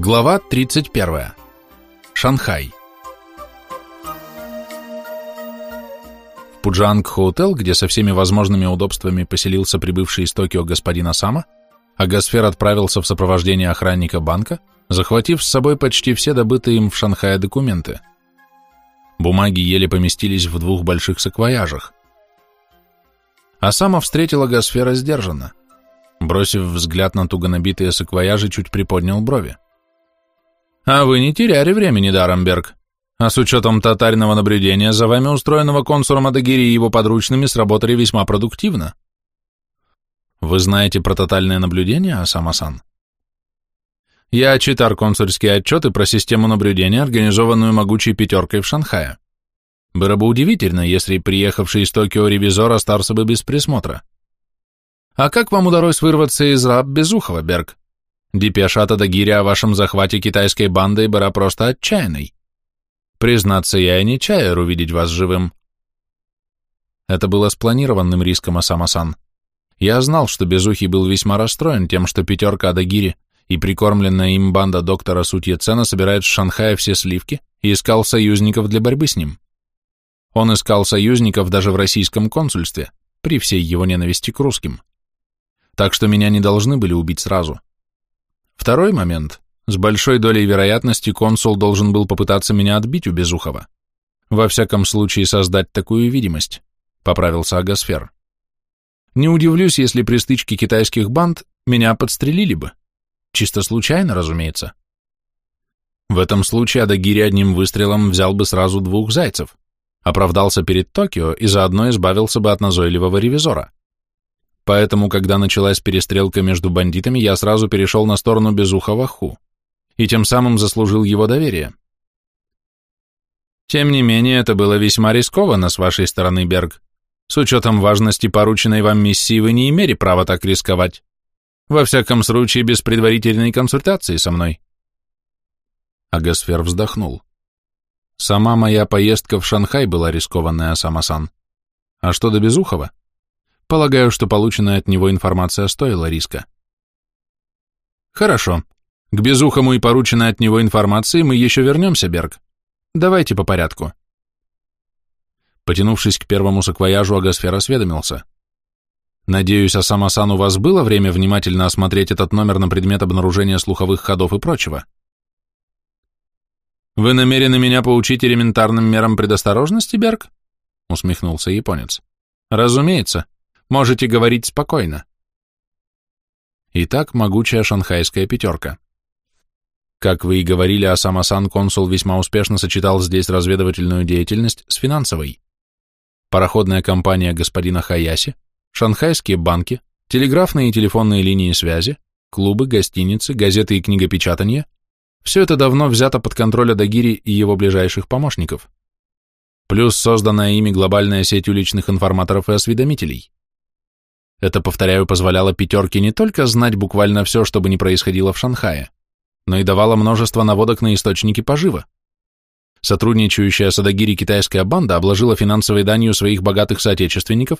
Глава 31. Шанхай. В Пуджанг-хотел, где со всеми возможными удобствами поселился прибывший из Токио господин Осама, Агасфер отправился в сопровождении охранника банка, захватив с собой почти все добытые им в Шанхае документы. Бумаги еле поместились в двух больших саквояжах. Осама встретила Агасфера сдержанно. Бросив взгляд на туго набитые саквояжи, чуть приподнял брови. А вы не теряли времени, Дарамберг. А с учетом татарного наблюдения за вами устроенного консулом Адагири и его подручными сработали весьма продуктивно. Вы знаете про тотальное наблюдение, Асамасан? Я читал консульские отчеты про систему наблюдения, организованную могучей пятеркой в Шанхае. Было бы удивительно, если приехавший из Токио ревизор остался бы без присмотра. А как вам удалось вырваться из раб Безухова, Берг? Депеша от Адагири о вашем захвате китайской бандой была просто отчаянной. Признаться, я и не чаяр увидеть вас живым. Это было спланированным риском, Асамасан. Я знал, что Безухий был весьма расстроен тем, что пятерка Адагири и прикормленная им банда доктора Сутье Цена собирает с Шанхая все сливки и искал союзников для борьбы с ним. Он искал союзников даже в российском консульстве, при всей его ненависти к русским. Так что меня не должны были убить сразу. Второй момент. С большой долей вероятности консул должен был попытаться меня отбить у Безухова. Во всяком случае, создать такую видимость, поправился Агасфер. Не удивлюсь, если при стычке китайских банд меня подстрелили бы. Чисто случайно, разумеется. В этом случае Адагири одним выстрелом взял бы сразу двух зайцев, оправдался перед Токио и заодно избавился бы от назойливого ревизора. Поэтому, когда началась перестрелка между бандитами, я сразу перешел на сторону Безухова Ху и тем самым заслужил его доверие. Тем не менее, это было весьма рискованно с вашей стороны, Берг. С учетом важности порученной вам миссии вы не имели права так рисковать. Во всяком случае, без предварительной консультации со мной. Агасфер вздохнул. Сама моя поездка в Шанхай была рискованная, Самасан. А что до Безухова? Полагаю, что полученная от него информация стоила риска. Хорошо. К безухому и порученной от него информации мы еще вернемся, Берг. Давайте по порядку. Потянувшись к первому саквояжу, Агасфер осведомился. Надеюсь, Асамасан, у вас было время внимательно осмотреть этот номер на предмет обнаружения слуховых ходов и прочего? Вы намерены меня поучить элементарным мерам предосторожности, Берг? Усмехнулся японец. Разумеется. Можете говорить спокойно. Итак, могучая шанхайская пятерка. Как вы и говорили, Асамасан консул весьма успешно сочетал здесь разведывательную деятельность с финансовой. Пароходная компания господина Хаяси, шанхайские банки, телеграфные и телефонные линии связи, клубы, гостиницы, газеты и книгопечатание – все это давно взято под контроль Адагири и его ближайших помощников. Плюс созданная ими глобальная сеть уличных информаторов и осведомителей. Это, повторяю, позволяло пятерке не только знать буквально все, что бы ни происходило в Шанхае, но и давало множество наводок на источники пожива. Сотрудничающая с Адагири китайская банда обложила финансовой данью своих богатых соотечественников,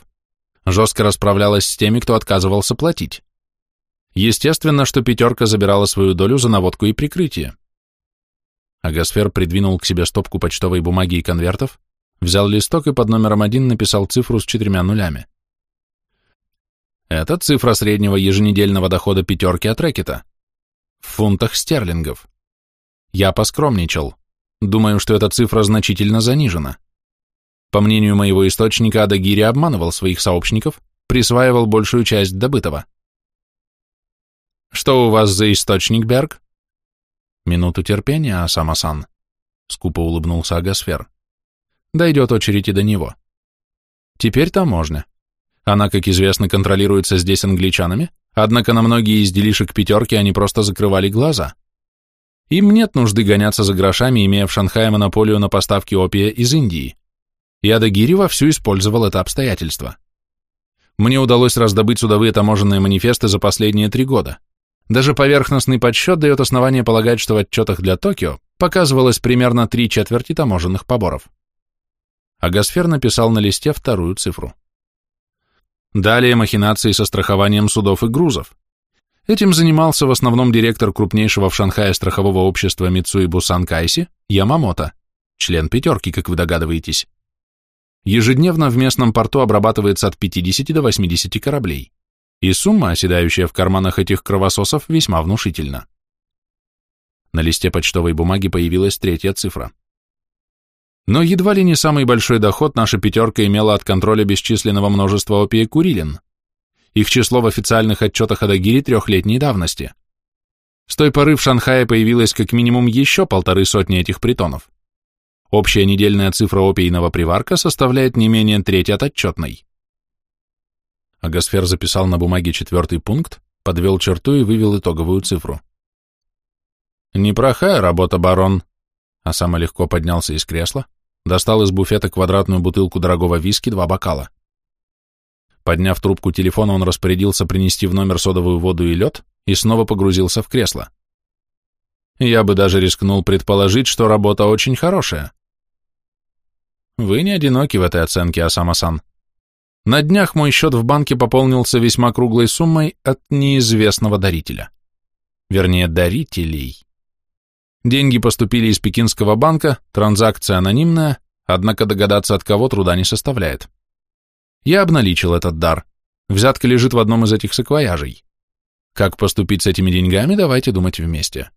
жестко расправлялась с теми, кто отказывался платить. Естественно, что пятерка забирала свою долю за наводку и прикрытие. Агасфер придвинул к себе стопку почтовой бумаги и конвертов, взял листок и под номером один написал цифру с четырьмя нулями. Это цифра среднего еженедельного дохода пятерки от рэкета. В фунтах стерлингов. Я поскромничал. Думаю, что эта цифра значительно занижена. По мнению моего источника, Адагири обманывал своих сообщников, присваивал большую часть добытого. «Что у вас за источник, Берг?» «Минуту терпения, Асамасан», — скупо улыбнулся Агасфер. «Дойдет очередь и до него. Теперь-то можно. Она, как известно, контролируется здесь англичанами, однако на многие из делишек пятерки они просто закрывали глаза. Им нет нужды гоняться за грошами, имея в Шанхае монополию на поставки опия из Индии. И Адагири вовсю использовал это обстоятельство. Мне удалось раздобыть судовые таможенные манифесты за последние три года. Даже поверхностный подсчет дает основание полагать, что в отчетах для Токио показывалось примерно три четверти таможенных поборов. Агасфер написал на листе вторую цифру. Далее махинации со страхованием судов и грузов. Этим занимался в основном директор крупнейшего в Шанхае страхового общества Митсуи Бусан Кайси Ямамото, член пятерки, как вы догадываетесь. Ежедневно в местном порту обрабатывается от 50 до 80 кораблей, и сумма, оседающая в карманах этих кровососов, весьма внушительна. На листе почтовой бумаги появилась третья цифра. Но едва ли не самый большой доход наша пятерка имела от контроля бесчисленного множества опия-курилин. Их число в официальных отчетах о Дагире трехлетней давности. С той поры в Шанхае появилось как минимум еще полторы сотни этих притонов. Общая недельная цифра опийного приварка составляет не менее треть от отчетной. Агосфер записал на бумаге четвертый пункт, подвел черту и вывел итоговую цифру. «Непрохая работа, барон», а сам легко поднялся из кресла, достал из буфета квадратную бутылку дорогого виски, два бокала. Подняв трубку телефона, он распорядился принести в номер содовую воду и лед и снова погрузился в кресло. Я бы даже рискнул предположить, что работа очень хорошая. Вы не одиноки в этой оценке, Асама-сан. На днях мой счет в банке пополнился весьма круглой суммой от неизвестного дарителя. Вернее, дарителей. Деньги поступили из пекинского банка, транзакция анонимная, однако догадаться от кого труда не составляет. Я обналичил этот дар. Взятка лежит в одном из этих саквояжей. Как поступить с этими деньгами, давайте думать вместе.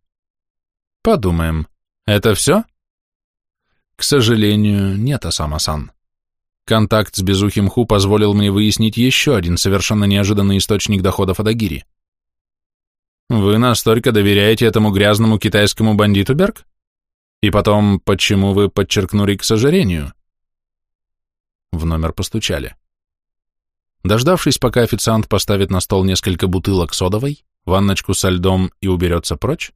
Подумаем. Это все? К сожалению, нет, Асама-сан. Контакт с Безухим Ху позволил мне выяснить еще один совершенно неожиданный источник доходов Адагири. Вы настолько доверяете этому грязному китайскому бандиту, Берг? И потом, почему вы подчеркнули к сожалению? В номер постучали. Дождавшись, пока официант поставит на стол несколько бутылок содовой, ванночку со льдом и уберется прочь,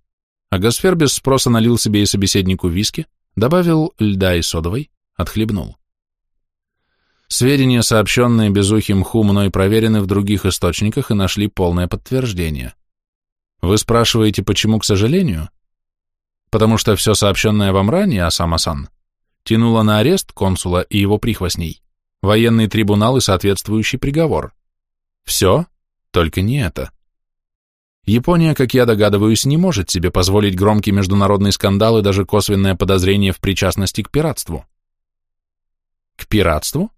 а Гасфер без спроса налил себе и собеседнику виски, добавил льда и содовой, отхлебнул. Сведения, сообщенные Безухим Ху, мной проверены в других источниках и нашли полное подтверждение. Вы спрашиваете, почему, к сожалению? Потому что все сообщенное вам ранее, Асама-сан, тянуло на арест консула и его прихвостней, военный трибунал и соответствующий приговор. Все, только не это. Япония, как я догадываюсь, не может себе позволить громкий международный скандал и даже косвенное подозрение в причастности к пиратству. К пиратству?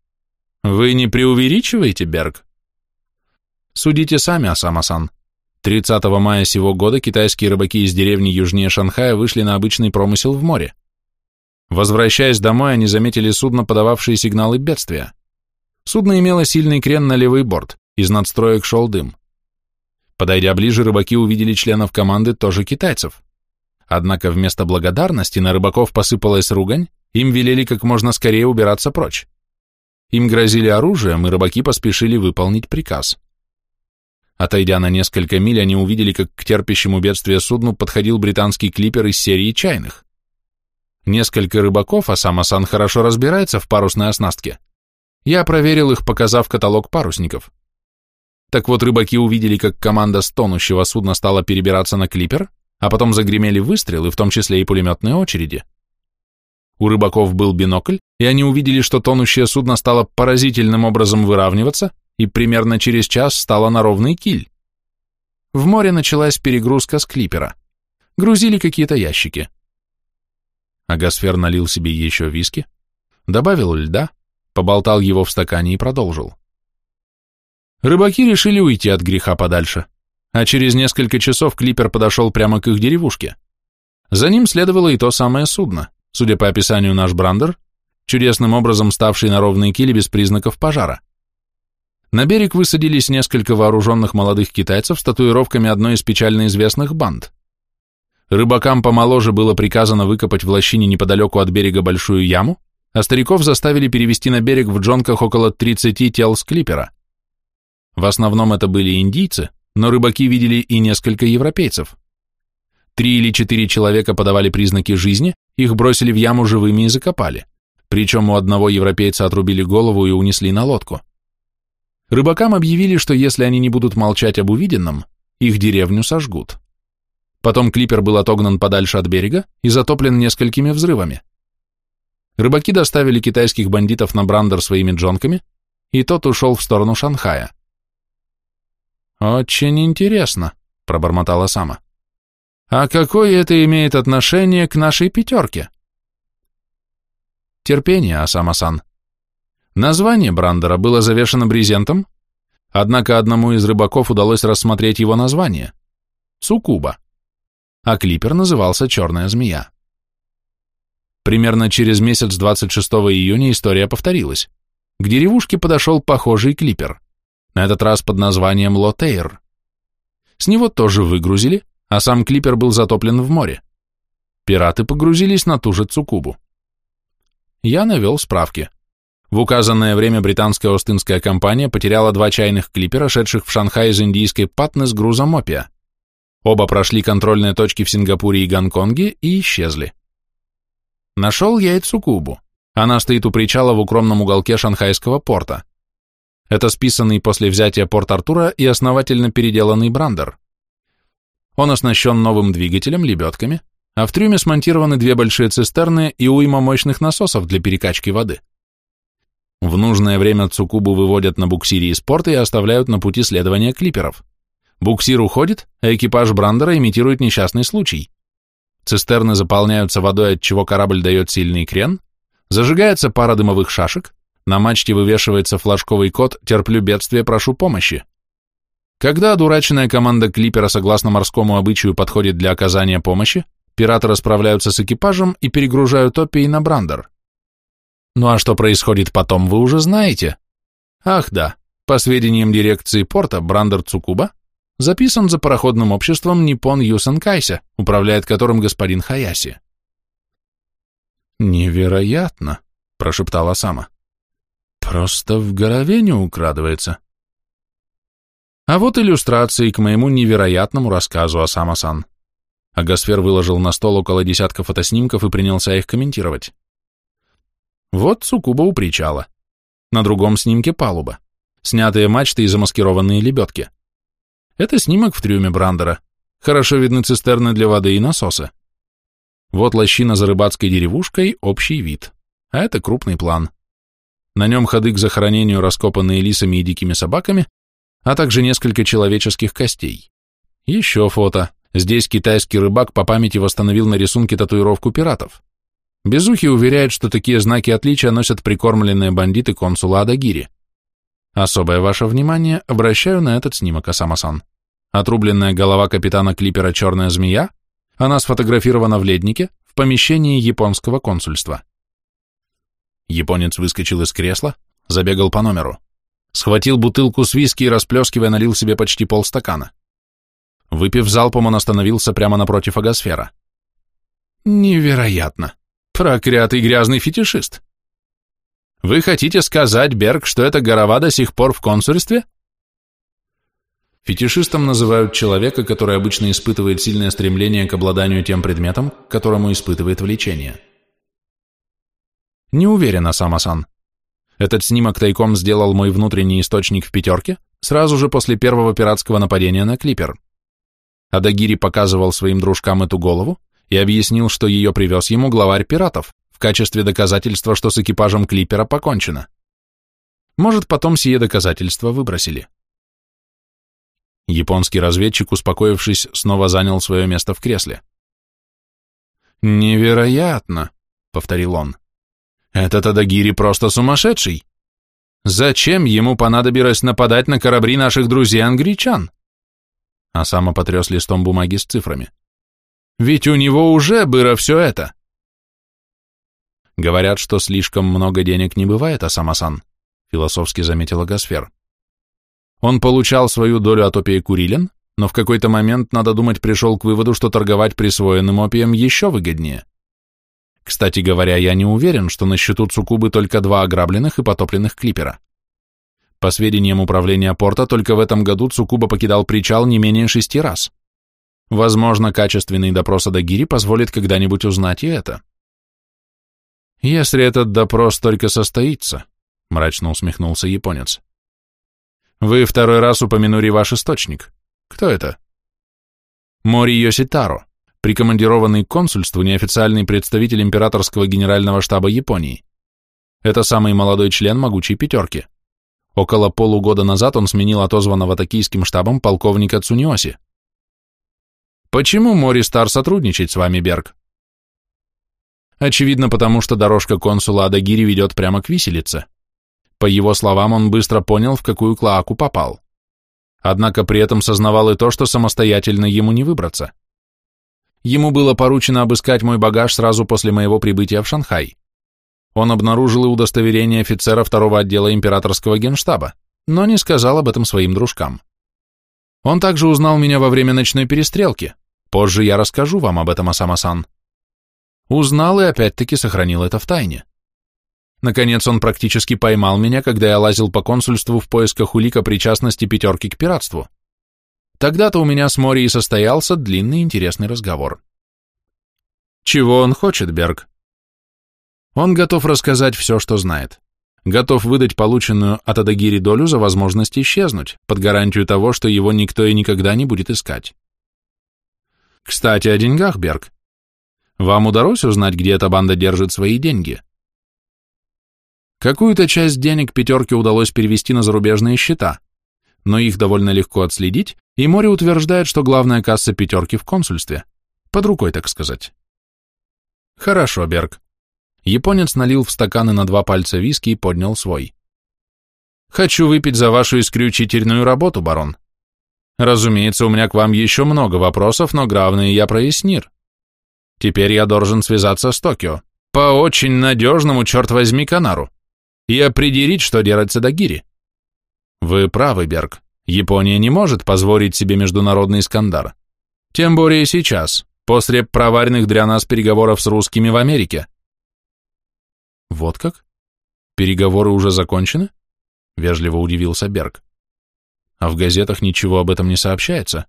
Вы не преувеличиваете, Берг? Судите сами, Асама-сан. 30 мая сего года китайские рыбаки из деревни южнее Шанхая вышли на обычный промысел в море. Возвращаясь домой, они заметили судно, подававшее сигналы бедствия. Судно имело сильный крен на левый борт, из надстроек шел дым. Подойдя ближе, рыбаки увидели членов команды, тоже китайцев. Однако вместо благодарности на рыбаков посыпалась ругань, им велели как можно скорее убираться прочь. Им грозили оружием, и рыбаки поспешили выполнить приказ. Отойдя на несколько миль, они увидели, как к терпящему бедствие судну подходил британский клипер из серии чайных. Несколько рыбаков, а сам Асан хорошо разбирается в парусной оснастке. Я проверил их, показав каталог парусников. Так вот, рыбаки увидели, как команда с тонущего судна стала перебираться на клипер, а потом загремели выстрелы, в том числе и пулеметные очереди. У рыбаков был бинокль, и они увидели, что тонущее судно стало поразительным образом выравниваться и примерно через час стало на ровный киль. В море началась перегрузка с клипера. Грузили какие-то ящики. Агасфер налил себе еще виски, добавил льда, поболтал его в стакане и продолжил. Рыбаки решили уйти от греха подальше, а через несколько часов клипер подошел прямо к их деревушке. За ним следовало и то самое судно, судя по описанию наш брандер, чудесным образом ставший на ровные кили без признаков пожара. На берег высадились несколько вооруженных молодых китайцев с татуировками одной из печально известных банд. Рыбакам помоложе было приказано выкопать в лощине неподалеку от берега большую яму, а стариков заставили перевести на берег в джонках около 30 тел с клипера. В основном это были индийцы, но рыбаки видели и несколько европейцев. Три или четыре человека подавали признаки жизни, их бросили в яму живыми и закопали. Причем у одного европейца отрубили голову и унесли на лодку. Рыбакам объявили, что если они не будут молчать об увиденном, их деревню сожгут. Потом клипер был отогнан подальше от берега и затоплен несколькими взрывами. Рыбаки доставили китайских бандитов на Брандер своими джонками, и тот ушел в сторону Шанхая. «Очень интересно», пробормотала Сама. А какое это имеет отношение к нашей пятерке? Терпение, Асама-сан. Название Брандера было завешено брезентом, однако одному из рыбаков удалось рассмотреть его название – Цукуба, а клипер назывался «Черная змея». Примерно через месяц 26 июня история повторилась. К деревушке подошел похожий клипер, на этот раз под названием Лотейр. С него тоже выгрузили, а сам клипер был затоплен в море. Пираты погрузились на ту же Цукубу. Я навел справки. В указанное время британская Остинская компания потеряла два чайных клипера, шедших в Шанхай из индийской Патны с грузом опия. Оба прошли контрольные точки в Сингапуре и Гонконге и исчезли. Нашел я и Цукубу. Она стоит у причала в укромном уголке шанхайского порта. Это списанный после взятия Порт-Артура и основательно переделанный брандер. Он оснащен новым двигателем, лебедками, а в трюме смонтированы две большие цистерны и уйма мощных насосов для перекачки воды. В нужное время Цукубу выводят на буксире из порта и оставляют на пути следования клиперов. Буксир уходит, а экипаж Брандера имитирует несчастный случай. Цистерны заполняются водой, от чего корабль дает сильный крен, зажигается пара дымовых шашек, на мачте вывешивается флажковый код «Терплю бедствие, прошу помощи». Когда одураченная команда клипера согласно морскому обычаю подходит для оказания помощи, пираты расправляются с экипажем и перегружают опий на брандер. Ну а что происходит потом, вы уже знаете. Ах да, по сведениям дирекции порта, брандер Цукуба записан за пароходным обществом Ниппон Юсен Кайся, управляет которым господин Хаяси. «Невероятно!» — прошептала Сама. «Просто в голове не украдывается». А вот иллюстрации к моему невероятному рассказу о Самасан. Агасфер выложил на стол около десятка фотоснимков и принялся их комментировать. Вот Цукуба у причала. На другом снимке палуба. Снятые мачты и замаскированные лебедки. Это снимок в трюме Брандера. Хорошо видны цистерны для воды и насосы. Вот лощина за рыбацкой деревушкой, общий вид. А это крупный план. На нем ходы к захоронению, раскопанные лисами и дикими собаками, а также несколько человеческих костей. Еще фото. Здесь китайский рыбак по памяти восстановил на рисунке татуировку пиратов. Безухий уверяет, что такие знаки отличия носят прикормленные бандиты консула Адагири. Особое ваше внимание обращаю на этот снимок, Асамасан. Отрубленная голова капитана клипера «Черная змея», она сфотографирована в леднике в помещении японского консульства. Японец выскочил из кресла, забегал по номеру. Схватил бутылку с виски и, расплескивая, налил себе почти полстакана. Выпив залпом, он остановился прямо напротив агосфера. Невероятно. Проклятый грязный фетишист. Вы хотите сказать, Берг, что эта голова до сих пор в консульстве? Фетишистом называют человека, который обычно испытывает сильное стремление к обладанию тем предметом, к которому испытывает влечение. Не уверен, Асама-сан. Этот снимок тайком сделал мой внутренний источник в пятерке сразу же после первого пиратского нападения на клипер. Адагири показывал своим дружкам эту голову и объяснил, что ее привез ему главарь пиратов в качестве доказательства, что с экипажем клипера покончено. Может, потом сие доказательства выбросили. Японский разведчик, успокоившись, снова занял свое место в кресле. «Невероятно!» — повторил он. Этот Адагири просто сумасшедший. Зачем ему понадобилось нападать на корабли наших друзей-англичан? А сам потряс листом бумаги с цифрами. Ведь у него уже было все это. Говорят, что слишком много денег не бывает, Асамасан, философски заметила Гасфер. Он получал свою долю от опия Курилин, но в какой-то момент, надо думать, пришел к выводу, что торговать присвоенным опием еще выгоднее. Кстати говоря, я не уверен, что на счету Цукубы только два ограбленных и потопленных клипера. По сведениям управления порта, только в этом году Цукуба покидал причал не менее шести раз. Возможно, качественный допрос Адагири позволит когда-нибудь узнать и это. «Если этот допрос только состоится», — мрачно усмехнулся японец. «Вы второй раз упомянули ваш источник. Кто это?» «Мори Йоситаро прикомандированный к консульству неофициальный представитель императорского генерального штаба Японии. Это самый молодой член могучей пятерки. Около полугода назад он сменил отозванного токийским штабом полковника Цуниоси. Почему Мори Стар сотрудничает с вами, Берг? Очевидно, потому что дорожка консула Адагири ведет прямо к виселице. По его словам, он быстро понял, в какую клоаку попал. Однако при этом сознавал и то, что самостоятельно ему не выбраться. Ему было поручено обыскать мой багаж сразу после моего прибытия в Шанхай. Он обнаружил и удостоверение офицера второго отдела императорского генштаба, но не сказал об этом своим дружкам. Он также узнал меня во время ночной перестрелки. Позже я расскажу вам об этом, Асама-сан. Узнал и опять-таки сохранил это в тайне. Наконец он практически поймал меня, когда я лазил по консульству в поисках улика причастности пятерки к пиратству. Тогда-то у меня с Мори и состоялся длинный интересный разговор. Чего он хочет, Берг? Он готов рассказать все, что знает. Готов выдать полученную от Адагири долю за возможность исчезнуть, под гарантию того, что его никто и никогда не будет искать. Кстати, о деньгах, Берг. Вам удалось узнать, где эта банда держит свои деньги? Какую-то часть денег пятерке удалось перевести на зарубежные счета, но их довольно легко отследить, и Мори утверждает, что главная касса пятерки в консульстве. Под рукой, так сказать. Хорошо, Берг. Японец налил в стаканы на два пальца виски и поднял свой. Хочу выпить за вашу исключительную работу, барон. Разумеется, у меня к вам еще много вопросов, но главное я прояснир. Теперь я должен связаться с Токио. По очень надежному, черт возьми, канару и определить, что делать с Эдагири. Вы правы, Берг. Япония не может позволить себе международный скандал. Тем более сейчас, после проваренных для нас переговоров с русскими в Америке. Вот как? Переговоры уже закончены? Вежливо удивился Берг. А в газетах ничего об этом не сообщается.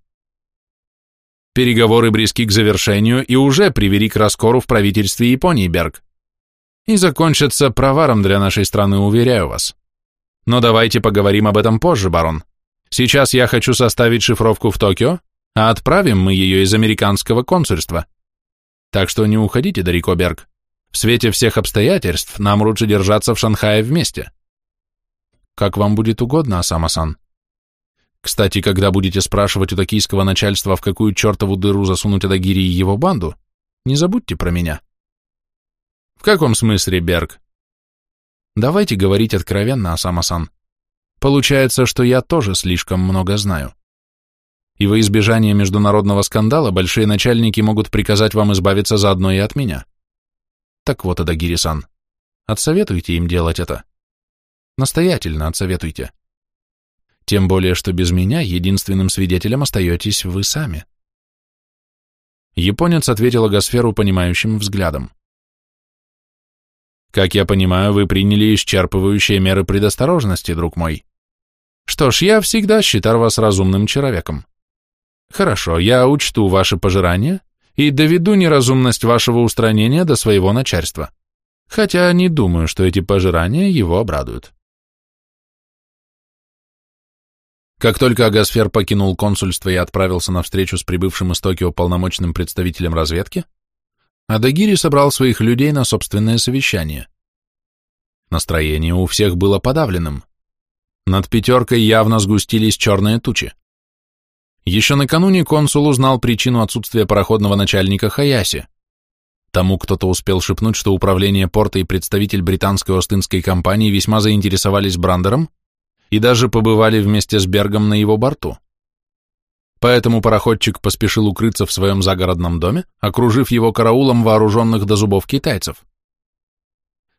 Переговоры близки к завершению и уже привели к раскору в правительстве Японии, Берг и закончатся проваром для нашей страны, уверяю вас. Но давайте поговорим об этом позже, барон. Сейчас я хочу составить шифровку в Токио, а отправим мы ее из американского консульства. Так что не уходите далеко, Берг. В свете всех обстоятельств нам лучше держаться в Шанхае вместе. Как вам будет угодно, Асама-сан. Кстати, когда будете спрашивать у токийского начальства, в какую чертову дыру засунуть Адагири и его банду, не забудьте про меня. В каком смысле, Берг? Давайте говорить откровенно, Асама-сан. Получается, что я тоже слишком много знаю. И во избежание международного скандала большие начальники могут приказать вам избавиться заодно и от меня. Так вот, Адагири-сан, отсоветуйте им делать это. Настоятельно отсоветуйте. Тем более, что без меня единственным свидетелем остаетесь вы сами. Японец ответил Агосферу понимающим взглядом. Как я понимаю, вы приняли исчерпывающие меры предосторожности, друг мой. Что ж, я всегда считал вас разумным человеком. Хорошо, я учту ваши пожирания и доведу неразумность вашего устранения до своего начальства. Хотя не думаю, что эти пожирания его обрадуют. Как только Агасфер покинул консульство и отправился на встречу с прибывшим из Токио полномочным представителем разведки, Адагири собрал своих людей на собственное совещание. Настроение у всех было подавленным. Над пятеркой явно сгустились черные тучи. Еще накануне консул узнал причину отсутствия пароходного начальника Хаяси. Тому кто-то успел шепнуть, что управление порта и представитель британской Остинской компании весьма заинтересовались Брандером и даже побывали вместе с Бергом на его борту. Поэтому пароходчик поспешил укрыться в своем загородном доме, окружив его караулом вооруженных до зубов китайцев.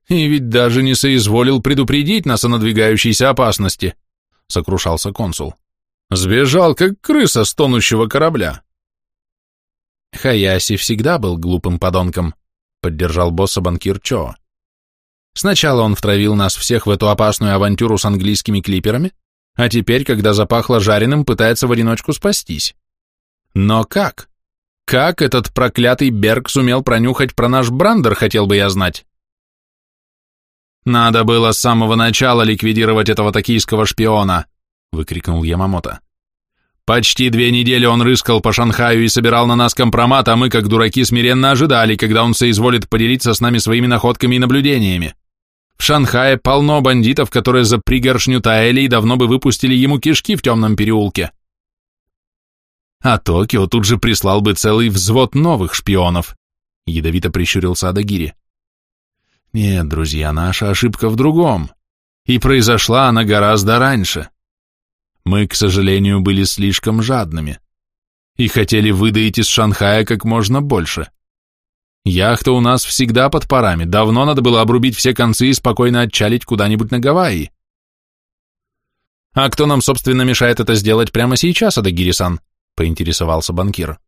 «И ведь даже не соизволил предупредить нас о надвигающейся опасности», — сокрушался консул. «Сбежал, как крыса с тонущего корабля». «Хаяси всегда был глупым подонком», — поддержал босса банкир Чо. «Сначала он втравил нас всех в эту опасную авантюру с английскими клиперами, а теперь, когда запахло жареным, пытается в одиночку спастись. Но как? Как этот проклятый Берг сумел пронюхать про наш Брандер, хотел бы я знать? «Надо было с самого начала ликвидировать этого токийского шпиона», — выкрикнул Ямамото. «Почти две недели он рыскал по Шанхаю и собирал на нас компромат, а мы, как дураки, смиренно ожидали, когда он соизволит поделиться с нами своими находками и наблюдениями. В Шанхае полно бандитов, которые за пригоршню Таэли давно бы выпустили ему кишки в темном переулке. А Токио тут же прислал бы целый взвод новых шпионов, ядовито прищурился Адагири. Нет, друзья, наша ошибка в другом. И произошла она гораздо раньше. Мы, к сожалению, были слишком жадными и хотели выдаить из Шанхая как можно больше. Яхта у нас всегда под парами, давно надо было обрубить все концы и спокойно отчалить куда-нибудь на Гавайи. А кто нам, собственно, мешает это сделать прямо сейчас, Адагири-сан? поинтересовался банкир.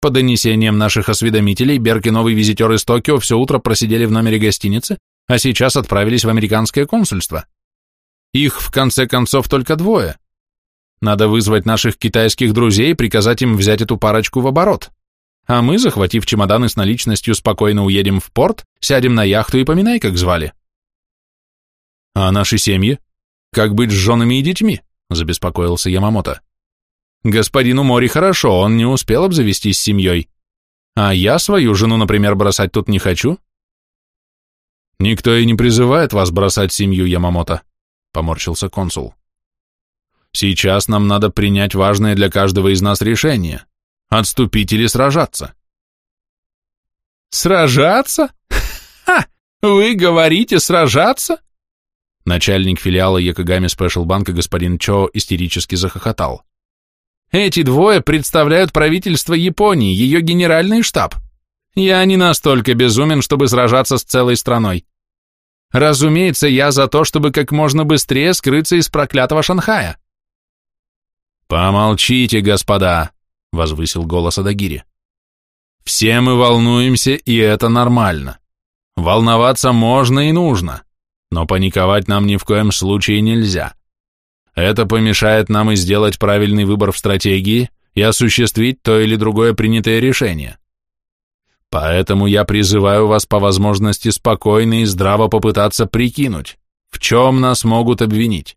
По донесениям наших осведомителей, Берг и новый визитер из Токио все утро просидели в номере гостиницы, а сейчас отправились в американское консульство. Их, в конце концов, только двое. Надо вызвать наших китайских друзей и приказать им взять эту парочку в оборот. А мы, захватив чемоданы с наличностью, спокойно уедем в порт, сядем на яхту и поминай, как звали. А наши семьи? Как быть с женами и детьми? Забеспокоился Ямамото. Господину Мори хорошо, он не успел обзавестись семьей. А я свою жену, например, бросать тут не хочу. Никто и не призывает вас бросать семью, Ямамото, поморщился консул. Сейчас нам надо принять важное для каждого из нас решение – отступить или сражаться. Сражаться? Ха! Вы говорите сражаться? Начальник филиала Якогами Спешл Банка господин Чо истерически захохотал. Эти двое представляют правительство Японии, ее генеральный штаб. Я не настолько безумен, чтобы сражаться с целой страной. Разумеется, я за то, чтобы как можно быстрее скрыться из проклятого Шанхая. «Помолчите, господа», — возвысил голос Адагири. «Все мы волнуемся, и это нормально. Волноваться можно и нужно, но паниковать нам ни в коем случае нельзя. Это помешает нам и сделать правильный выбор в стратегии и осуществить то или другое принятое решение. Поэтому я призываю вас по возможности спокойно и здраво попытаться прикинуть, в чем нас могут обвинить.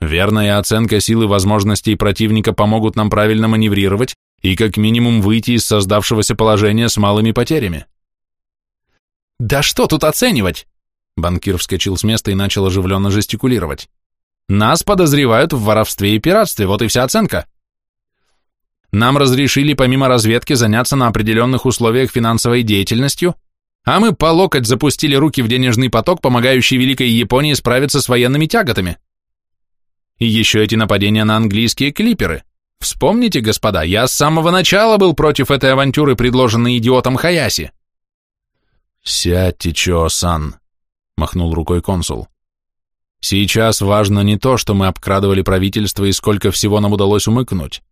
Верная оценка силы возможностей противника помогут нам правильно маневрировать и как минимум выйти из создавшегося положения с малыми потерями. «Да что тут оценивать?» Банкир вскочил с места и начал оживленно жестикулировать. «Нас подозревают в воровстве и пиратстве, вот и вся оценка. Нам разрешили помимо разведки заняться на определенных условиях финансовой деятельностью, а мы по локоть запустили руки в денежный поток, помогающий Великой Японии справиться с военными тяготами. И еще эти нападения на английские клиперы. Вспомните, господа, я с самого начала был против этой авантюры, предложенной идиотом Хаяси. «Сядьте, Чо-сан», — махнул рукой консул. «Сейчас важно не то, что мы обкрадывали правительство и сколько всего нам удалось умыкнуть.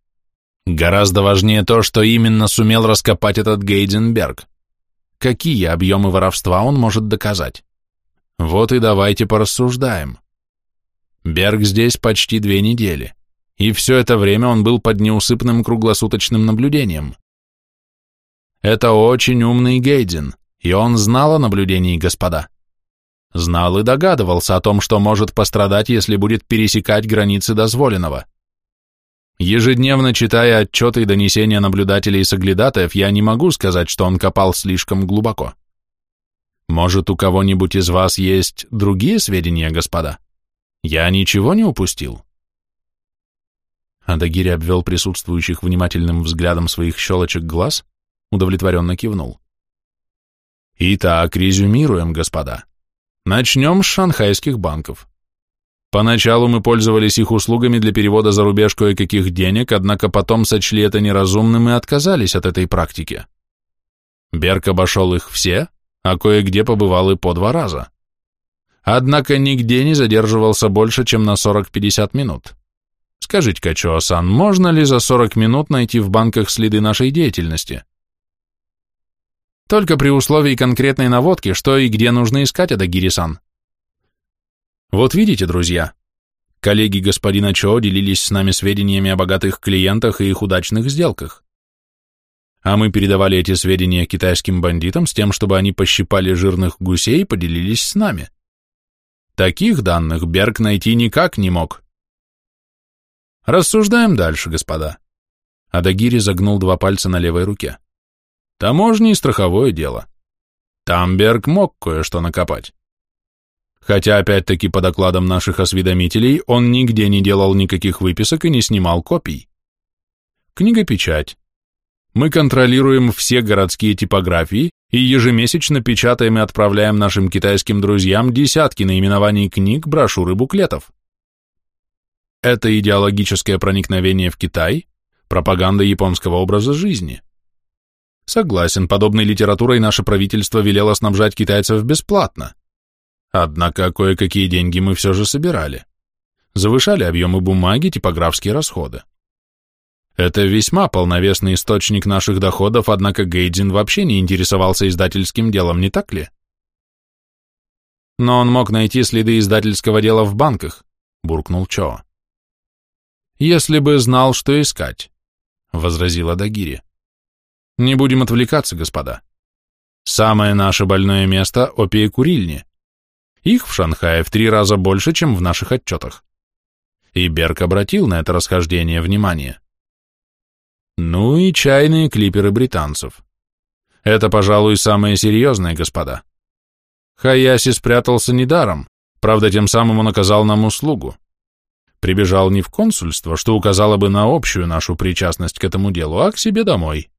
Гораздо важнее то, что именно сумел раскопать этот Гейденберг. Какие объемы воровства он может доказать? Вот и давайте порассуждаем. Берг здесь почти две недели, и все это время он был под неусыпным круглосуточным наблюдением. Это очень умный Гейдин, и он знал о наблюдении господа. Знал и догадывался о том, что может пострадать, если будет пересекать границы дозволенного. Ежедневно читая отчеты и донесения наблюдателей и соглядатаев, я не могу сказать, что он копал слишком глубоко. Может, у кого-нибудь из вас есть другие сведения, господа? Я ничего не упустил. Адагири обвел присутствующих внимательным взглядом своих щелочек глаз, удовлетворенно кивнул. Итак, резюмируем, господа. Начнем с шанхайских банков. Поначалу мы пользовались их услугами для перевода за рубеж кое-каких денег, однако потом сочли это неразумным и отказались от этой практики. Берг обошел их все, а кое-где побывал и по два раза однако нигде не задерживался больше, чем на 40-50 минут. Скажите, Качо-сан, можно ли за 40 минут найти в банках следы нашей деятельности? Только при условии конкретной наводки, что и где нужно искать, Адагири-сан. Вот видите, друзья, коллеги господина Чо делились с нами сведениями о богатых клиентах и их удачных сделках. А мы передавали эти сведения китайским бандитам с тем, чтобы они пощипали жирных гусей и поделились с нами. Таких данных Берг найти никак не мог. Рассуждаем дальше, господа. Адагири загнул два пальца на левой руке. Таможня и страховое дело. Там Берг мог кое-что накопать. Хотя, опять-таки, по докладам наших осведомителей, он нигде не делал никаких выписок и не снимал копий. книгопечать. Мы контролируем все городские типографии и ежемесячно печатаем и отправляем нашим китайским друзьям десятки наименований книг, брошюр и буклетов. Это идеологическое проникновение в Китай, пропаганда японского образа жизни. Согласен, подобной литературой наше правительство велело снабжать китайцев бесплатно. Однако кое-какие деньги мы все же собирали. Завышали объемы бумаги, типографские расходы. Это весьма полновесный источник наших доходов, однако Гейдзин вообще не интересовался издательским делом, не так ли? Но он мог найти следы издательского дела в банках, буркнул Чо. Если бы знал, что искать, возразила Дагири. Не будем отвлекаться, господа. Самое наше больное место – опиекурильни. Их в Шанхае в три раза больше, чем в наших отчетах. И Берг обратил на это расхождение внимание. Ну и чайные клиперы британцев. Это, пожалуй, самое серьезное, господа. Хаяси спрятался недаром, правда, тем самым он оказал нам услугу. Прибежал не в консульство, что указало бы на общую нашу причастность к этому делу, а к себе домой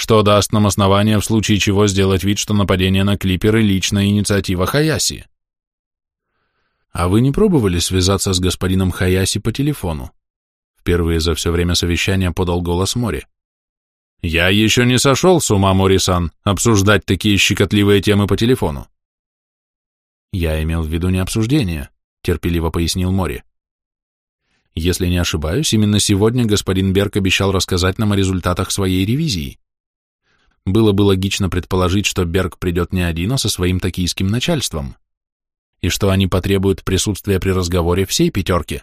что даст нам основание в случае чего сделать вид, что нападение на клиперы – личная инициатива Хаяси. А вы не пробовали связаться с господином Хаяси по телефону? Впервые за все время совещания подал голос Мори. Я еще не сошел с ума, Мори-сан, обсуждать такие щекотливые темы по телефону. Я имел в виду не обсуждение, терпеливо пояснил Мори. Если не ошибаюсь, именно сегодня господин Берг обещал рассказать нам о результатах своей ревизии было бы логично предположить, что Берг придет не один, а со своим токийским начальством, и что они потребуют присутствия при разговоре всей пятерки.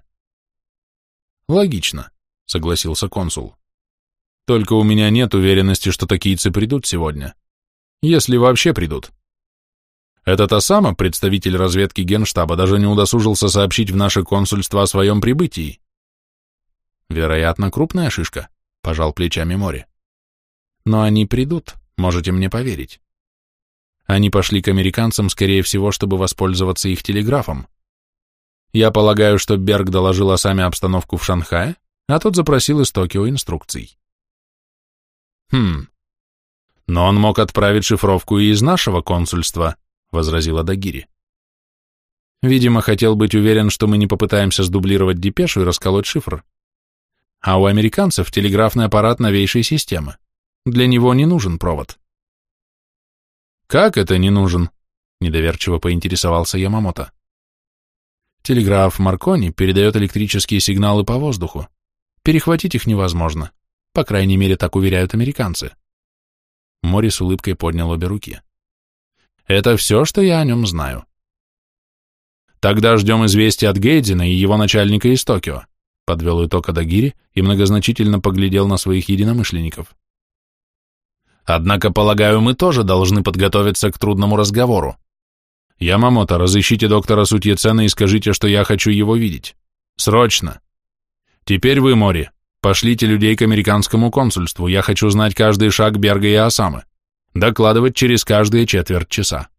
Логично, согласился консул. Только у меня нет уверенности, что токийцы придут сегодня. Если вообще придут. Этот Осама, представитель разведки Генштаба, даже не удосужился сообщить в наше консульство о своем прибытии. Вероятно, крупная шишка, пожал плечами море. Но они придут, можете мне поверить. Они пошли к американцам, скорее всего, чтобы воспользоваться их телеграфом. Я полагаю, что Берг доложил Осаме обстановку в Шанхае, а тот запросил из Токио инструкций. Хм. Но он мог отправить шифровку и из нашего консульства, возразила Дагири. Видимо, хотел быть уверен, что мы не попытаемся сдублировать депешу и расколоть шифр. А у американцев телеграфный аппарат новейшей системы. Для него не нужен провод. Как это не нужен? Недоверчиво поинтересовался Ямамото. Телеграф Маркони передает электрические сигналы по воздуху. Перехватить их невозможно. По крайней мере, так уверяют американцы. Мори с улыбкой поднял обе руки. Это все, что я о нем знаю. Тогда ждем известия от Гейдзина и его начальника из Токио, подвел итог Адагири и многозначительно поглядел на своих единомышленников. Однако, полагаю, мы тоже должны подготовиться к трудному разговору. Ямамото, разыщите доктора Сутьецена и скажите, что я хочу его видеть. Срочно. Теперь вы, Мори, пошлите людей к американскому консульству. Я хочу знать каждый шаг Берга и Осамы. Докладывать через каждые четверть часа.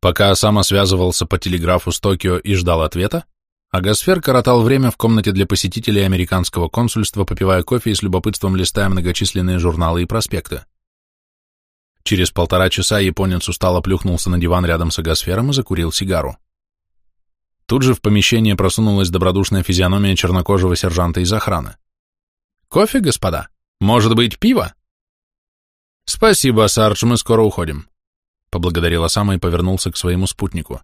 Пока Осама связывался по телеграфу с Токио и ждал ответа, а Гасфер коротал время в комнате для посетителей американского консульства, попивая кофе и с любопытством листая многочисленные журналы и проспекты. Через полтора часа японец устало плюхнулся на диван рядом с Агосфером и закурил сигару. Тут же в помещение просунулась добродушная физиономия чернокожего сержанта из охраны. «Кофе, господа? Может быть, пиво?» «Спасибо, Сардж, мы скоро уходим», — поблагодарил Осама и повернулся к своему спутнику.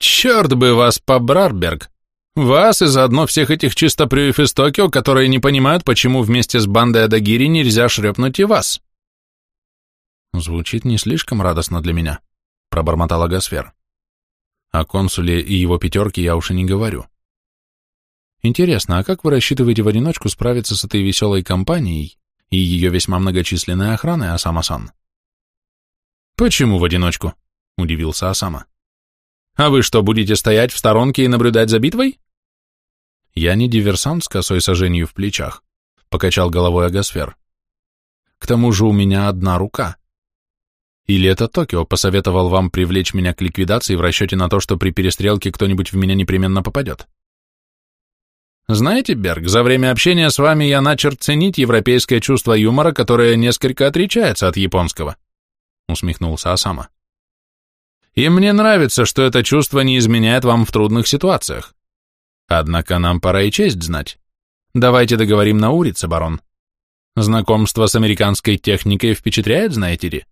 Черт бы вас побрал, Берг! Вас и заодно всех этих чистопрюев из Токио, которые не понимают, почему вместе с бандой Адагири нельзя шрепнуть и вас. Звучит не слишком радостно для меня, пробормотала Гасфер. О консуле и его пятерке я уж и не говорю. Интересно, а как вы рассчитываете в одиночку справиться с этой веселой компанией и ее весьма многочисленной охраной, Асама-сан? Почему в одиночку? Удивился Асама. А вы что, будете стоять в сторонке и наблюдать за битвой? Я не диверсант с косой сожжению в плечах, покачал головой Агасфер. К тому же у меня одна рука. Или это Токио посоветовал вам привлечь меня к ликвидации в расчете на то, что при перестрелке кто-нибудь в меня непременно попадет? Знаете, Берг, за время общения с вами я начал ценить европейское чувство юмора, которое несколько отличается от японского, усмехнулся Осама. И мне нравится, что это чувство не изменяет вам в трудных ситуациях. Однако нам пора и честь знать. Давайте договорим на улице, барон. Знакомство с американской техникой впечатляет, знаете ли?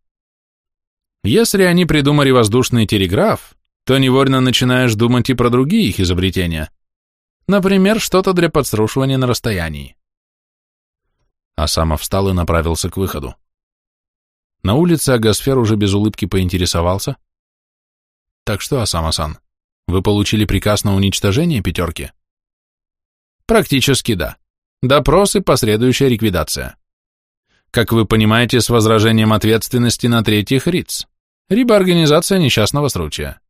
Если они придумали воздушный телеграф, то невольно начинаешь думать и про другие их изобретения. Например, что-то для подслушивания на расстоянии. Асама встал и направился к выходу. На улице Агасфер уже без улыбки поинтересовался. «Так что, Асама-сан, вы получили приказ на уничтожение пятерки?» «Практически да. Допрос и последующая ликвидация. Как вы понимаете, с возражением ответственности на третьих лиц. Либо организация несчастного случая.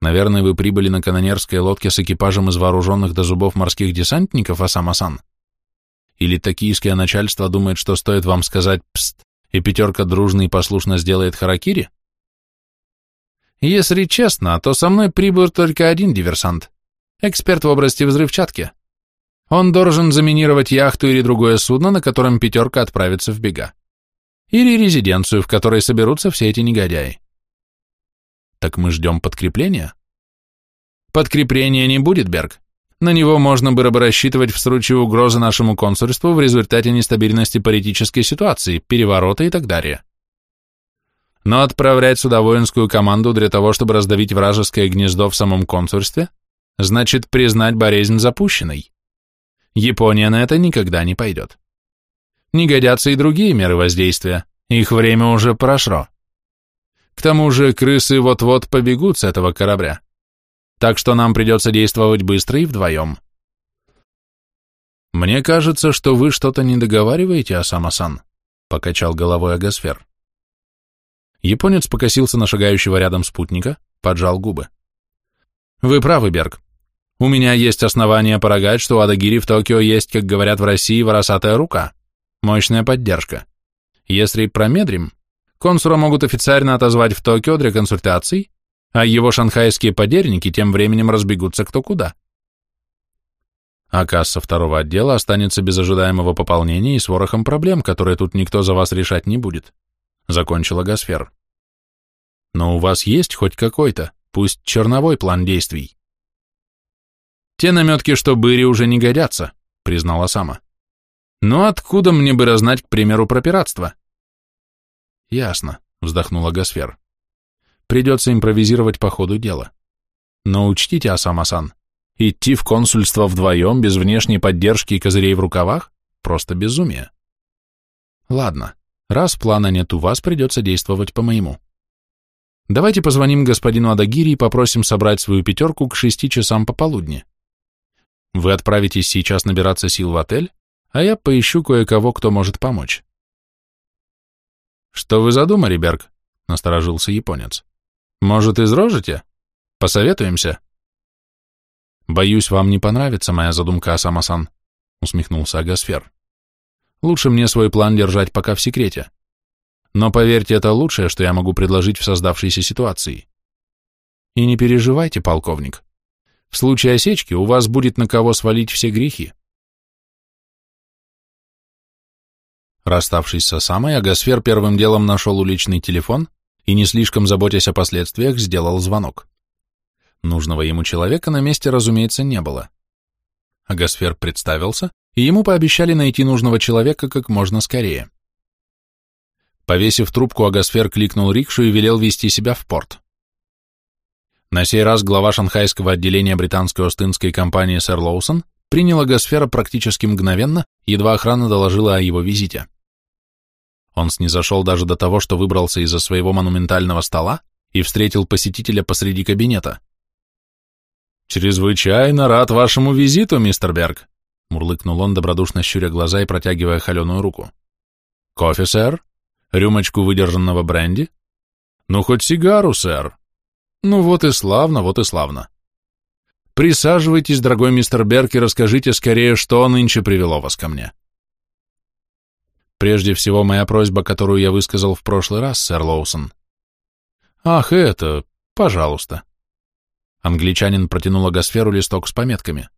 Наверное, вы прибыли на канонерской лодке с экипажем из вооруженных до зубов морских десантников, Асам-асан? Или токийское начальство думает, что стоит вам сказать «пст», и пятерка дружно и послушно сделает харакири? Если честно, то со мной прибыл только один диверсант, эксперт в области взрывчатки. Он должен заминировать яхту или другое судно, на котором пятерка отправится в бега. Или резиденцию, в которой соберутся все эти негодяи. Так мы ждем подкрепления? Подкрепления не будет, Берг. На него можно было бы рассчитывать в случае угрозы нашему консульству в результате нестабильности политической ситуации, переворота и так далее. Но отправлять сюда воинскую команду для того, чтобы раздавить вражеское гнездо в самом консульстве, значит признать болезнь запущенной. Япония на это никогда не пойдет. Не годятся и другие меры воздействия, их время уже прошло. К тому же крысы вот-вот побегут с этого корабля. Так что нам придется действовать быстро и вдвоем. Мне кажется, что вы что-то не договариваете, Асама-сан, покачал головой Агасфер. Японец покосился на шагающего рядом спутника, поджал губы. Вы правы, Берг. У меня есть основания полагать, что у Адагири в Токио есть, как говорят в России, волосатая рука. Мощная поддержка. Если промедрим, консула могут официально отозвать в Токио для консультаций, а его шанхайские подельники тем временем разбегутся кто куда. А касса второго отдела останется без ожидаемого пополнения и с ворохом проблем, которые тут никто за вас решать не будет. Закончила Гасфер. Но у вас есть хоть какой-то, пусть черновой план действий. Те наметки, что Быри уже не годятся, признала сама. Но откуда мне бы разнать, к примеру, про пиратство? Ясно, вздохнула Гасфер. Придется импровизировать по ходу дела. Но учтите, Асама-сан, идти в консульство вдвоем, без внешней поддержки и козырей в рукавах, просто безумие. Ладно, раз плана нет у вас, придется действовать по моему. Давайте позвоним господину Адагири и попросим собрать свою пятерку к шести часам пополудни. Вы отправитесь сейчас набираться сил в отель, а я поищу кое-кого, кто может помочь. Что вы задумали, Берг? Насторожился японец. Может, изрожите? Посоветуемся? Боюсь, вам не понравится моя задумка, Асамасан, усмехнулся Агасфер. Лучше мне свой план держать пока в секрете. Но поверьте, это лучшее, что я могу предложить в создавшейся ситуации. И не переживайте, полковник. В случае осечки у вас будет на кого свалить все грехи. Расставшись со самой, Агасфер первым делом нашел уличный телефон и, не слишком заботясь о последствиях, сделал звонок. Нужного ему человека на месте, разумеется, не было. Агасфер представился, и ему пообещали найти нужного человека как можно скорее. Повесив трубку, Агасфер кликнул рикшу и велел вести себя в порт. На сей раз глава шанхайского отделения британской остинской компании сэр Лоусон принял Агасфера практически мгновенно, едва охрана доложила о его визите. Он снизошел даже до того, что выбрался из-за своего монументального стола и встретил посетителя посреди кабинета. «Чрезвычайно рад вашему визиту, мистер Берг», — мурлыкнул он, добродушно щуря глаза и протягивая холеную руку. «Кофе, сэр? Рюмочку выдержанного бренди? Ну, хоть сигару, сэр. Ну, вот и славно, вот и славно. Присаживайтесь, дорогой мистер Берг, и расскажите скорее, что нынче привело вас ко мне». Прежде всего, моя просьба, которую я высказал в прошлый раз, сэр Лоусон. Ах, это, пожалуйста. Англичанин протянул Агасферу листок с пометками.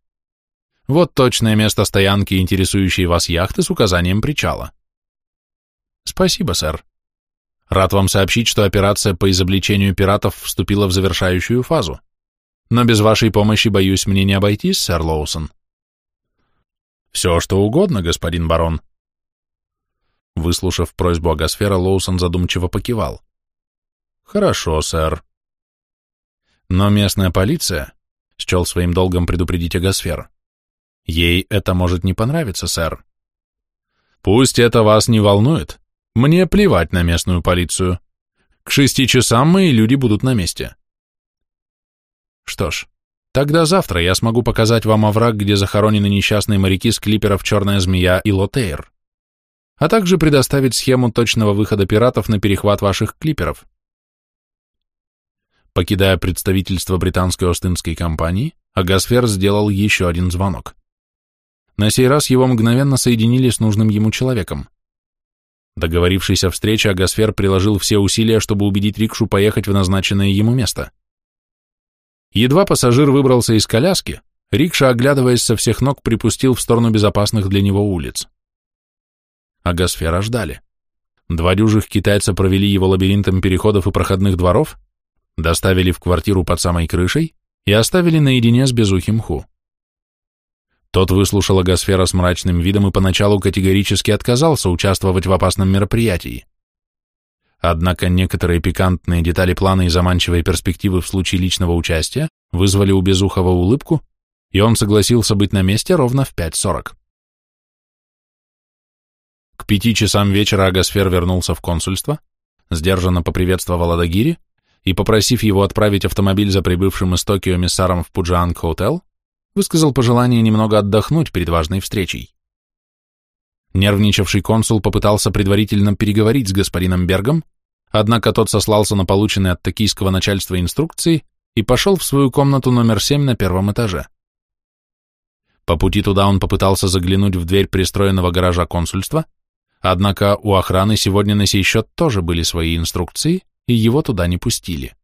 Вот точное место стоянки интересующей вас яхты с указанием причала. Спасибо, сэр. Рад вам сообщить, что операция по изобличению пиратов вступила в завершающую фазу. Но без вашей помощи, боюсь, мне не обойтись, сэр Лоусон. Все, что угодно, господин барон. Выслушав просьбу Агасфера, Лоусон задумчиво покивал. Хорошо, сэр. Но местная полиция счел своим долгом предупредить Агасфер. Ей это может не понравиться, сэр. Пусть это вас не волнует. Мне плевать на местную полицию. К шести часам мои люди будут на месте. Что ж, тогда завтра я смогу показать вам овраг, где захоронены несчастные моряки с клиперов «Черная змея» и «Лотейр», а также предоставить схему точного выхода пиратов на перехват ваших клиперов. Покидая представительство британской Остинской компании, Агасфер сделал еще один звонок. На сей раз его мгновенно соединили с нужным ему человеком. Договорившись о встрече, Агасфер приложил все усилия, чтобы убедить Рикшу поехать в назначенное ему место. Едва пассажир выбрался из коляски, Рикша, оглядываясь со всех ног, припустил в сторону безопасных для него улиц. Агасфера ждали. Два дюжих китайца провели его лабиринтом переходов и проходных дворов, доставили в квартиру под самой крышей и оставили наедине с безухим Ху. Тот выслушал Агосфера с мрачным видом и поначалу категорически отказался участвовать в опасном мероприятии. Однако некоторые пикантные детали плана и заманчивые перспективы в случае личного участия вызвали у Безухова улыбку, и он согласился быть на месте ровно в 5.40. К пяти часам вечера Агосфер вернулся в консульство, сдержанно поприветствовал Адагири и, попросив его отправить автомобиль за прибывшим из Токио миссаром в Пуджанг-хотел, высказал пожелание немного отдохнуть перед важной встречей. Нервничавший консул попытался предварительно переговорить с господином Бергом, однако тот сослался на полученные от токийского начальства инструкции и пошел в свою комнату номер 7 на первом этаже. По пути туда он попытался заглянуть в дверь пристроенного гаража консульства, однако у охраны сегодня на сей счет тоже были свои инструкции, и его туда не пустили.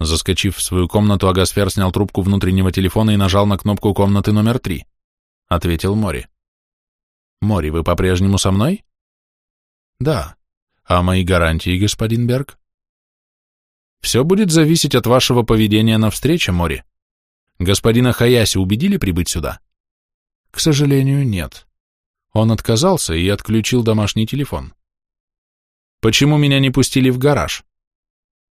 Заскочив в свою комнату, Агасфер снял трубку внутреннего телефона и нажал на кнопку комнаты номер три. Ответил Мори. «Мори, вы по-прежнему со мной?» «Да. А мои гарантии, господин Берг?» «Все будет зависеть от вашего поведения на встрече, Мори. Господина Хаяси убедили прибыть сюда?» «К сожалению, нет. Он отказался и отключил домашний телефон». «Почему меня не пустили в гараж?»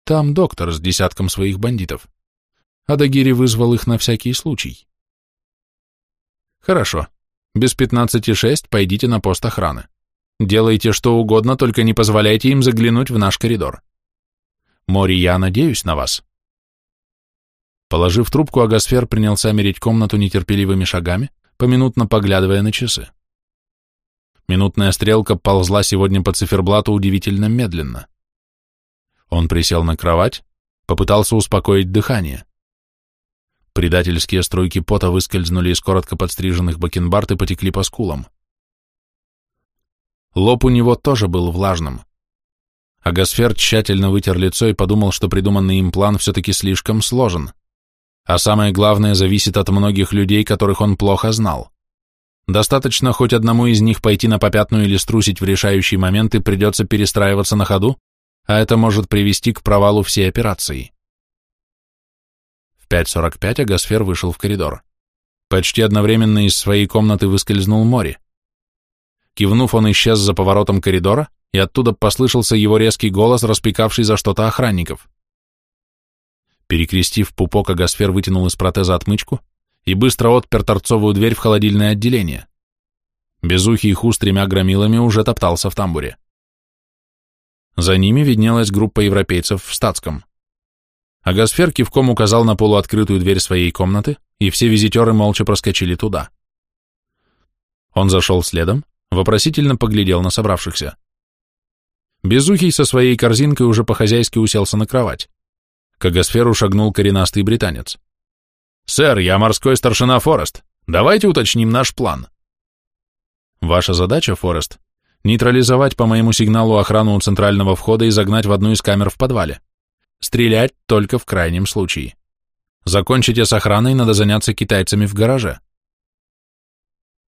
Там доктор с десятком своих бандитов. Адагири вызвал их на всякий случай. Хорошо. Без пятнадцати шесть пойдите на пост охраны. Делайте что угодно, только не позволяйте им заглянуть в наш коридор. Мори, я надеюсь на вас. Положив трубку, Агасфер принялся мерить комнату нетерпеливыми шагами, поминутно поглядывая на часы. Минутная стрелка ползла сегодня по циферблату удивительно медленно. Он присел на кровать, попытался успокоить дыхание. Предательские струйки пота выскользнули из коротко подстриженных бакенбард и потекли по скулам. Лоб у него тоже был влажным. Агасфер тщательно вытер лицо и подумал, что придуманный им план все-таки слишком сложен. А самое главное, зависит от многих людей, которых он плохо знал. Достаточно хоть одному из них пойти на попятную или струсить в решающий момент, и придется перестраиваться на ходу, а это может привести к провалу всей операции. В 5.45 Агасфер вышел в коридор. Почти одновременно из своей комнаты выскользнул море. Кивнув, он исчез за поворотом коридора, и оттуда послышался его резкий голос, распекавший за что-то охранников. Перекрестив пупок, Агасфер вытянул из протеза отмычку и быстро отпер торцовую дверь в холодильное отделение. Безухий Ху с тремя громилами уже топтался в тамбуре. За ними виднелась группа европейцев в статском. Агасфер кивком указал на полуоткрытую дверь своей комнаты, и все визитеры молча проскочили туда. Он зашел следом, вопросительно поглядел на собравшихся. Безухий со своей корзинкой уже по-хозяйски уселся на кровать. К Агасферу шагнул коренастый британец. «Сэр, я морской старшина Форест. Давайте уточним наш план». «Ваша задача, Форест, Нейтрализовать по моему сигналу охрану у центрального входа и загнать в одну из камер в подвале. Стрелять только в крайнем случае. Закончите с охраной, надо заняться китайцами в гараже.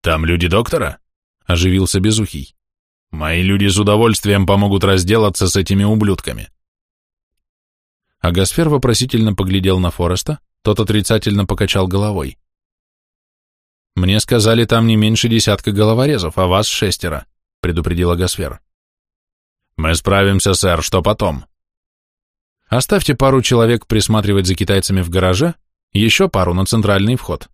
Там люди доктора? Оживился Безухий. Мои люди с удовольствием помогут разделаться с этими ублюдками. А Гасфер вопросительно поглядел на Фореста, тот отрицательно покачал головой. «Мне сказали, там не меньше десятка головорезов, а вас шестеро», — предупредила Гасфер. «Мы справимся, сэр, что потом?» «Оставьте пару человек присматривать за китайцами в гараже, еще пару на центральный вход.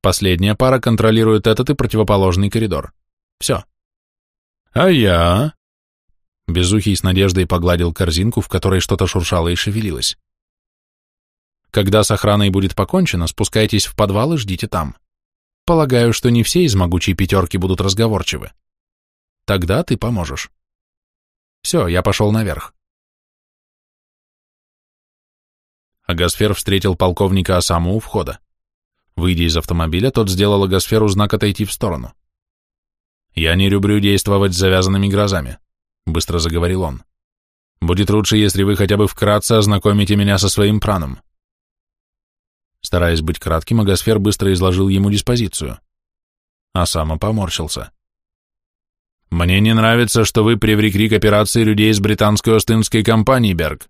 Последняя пара контролирует этот и противоположный коридор. Все». «А я?» Безухий с надеждой погладил корзинку, в которой что-то шуршало и шевелилось. Когда с охраной будет покончено, спускайтесь в подвал и ждите там. Полагаю, что не все из могучей пятерки будут разговорчивы. Тогда ты поможешь. Все, я пошел наверх. Агасфер встретил полковника Осаму у входа. Выйдя из автомобиля, тот сделал Агасферу знак отойти в сторону. «Я не люблю действовать с завязанными глазами», — быстро заговорил он. «Будет лучше, если вы хотя бы вкратце ознакомите меня со своим праном. Стараясь быть кратким, Агасфер быстро изложил ему диспозицию. А сам поморщился. «Мне не нравится, что вы привлекли к операции людей из британской Остинской компании, Берг.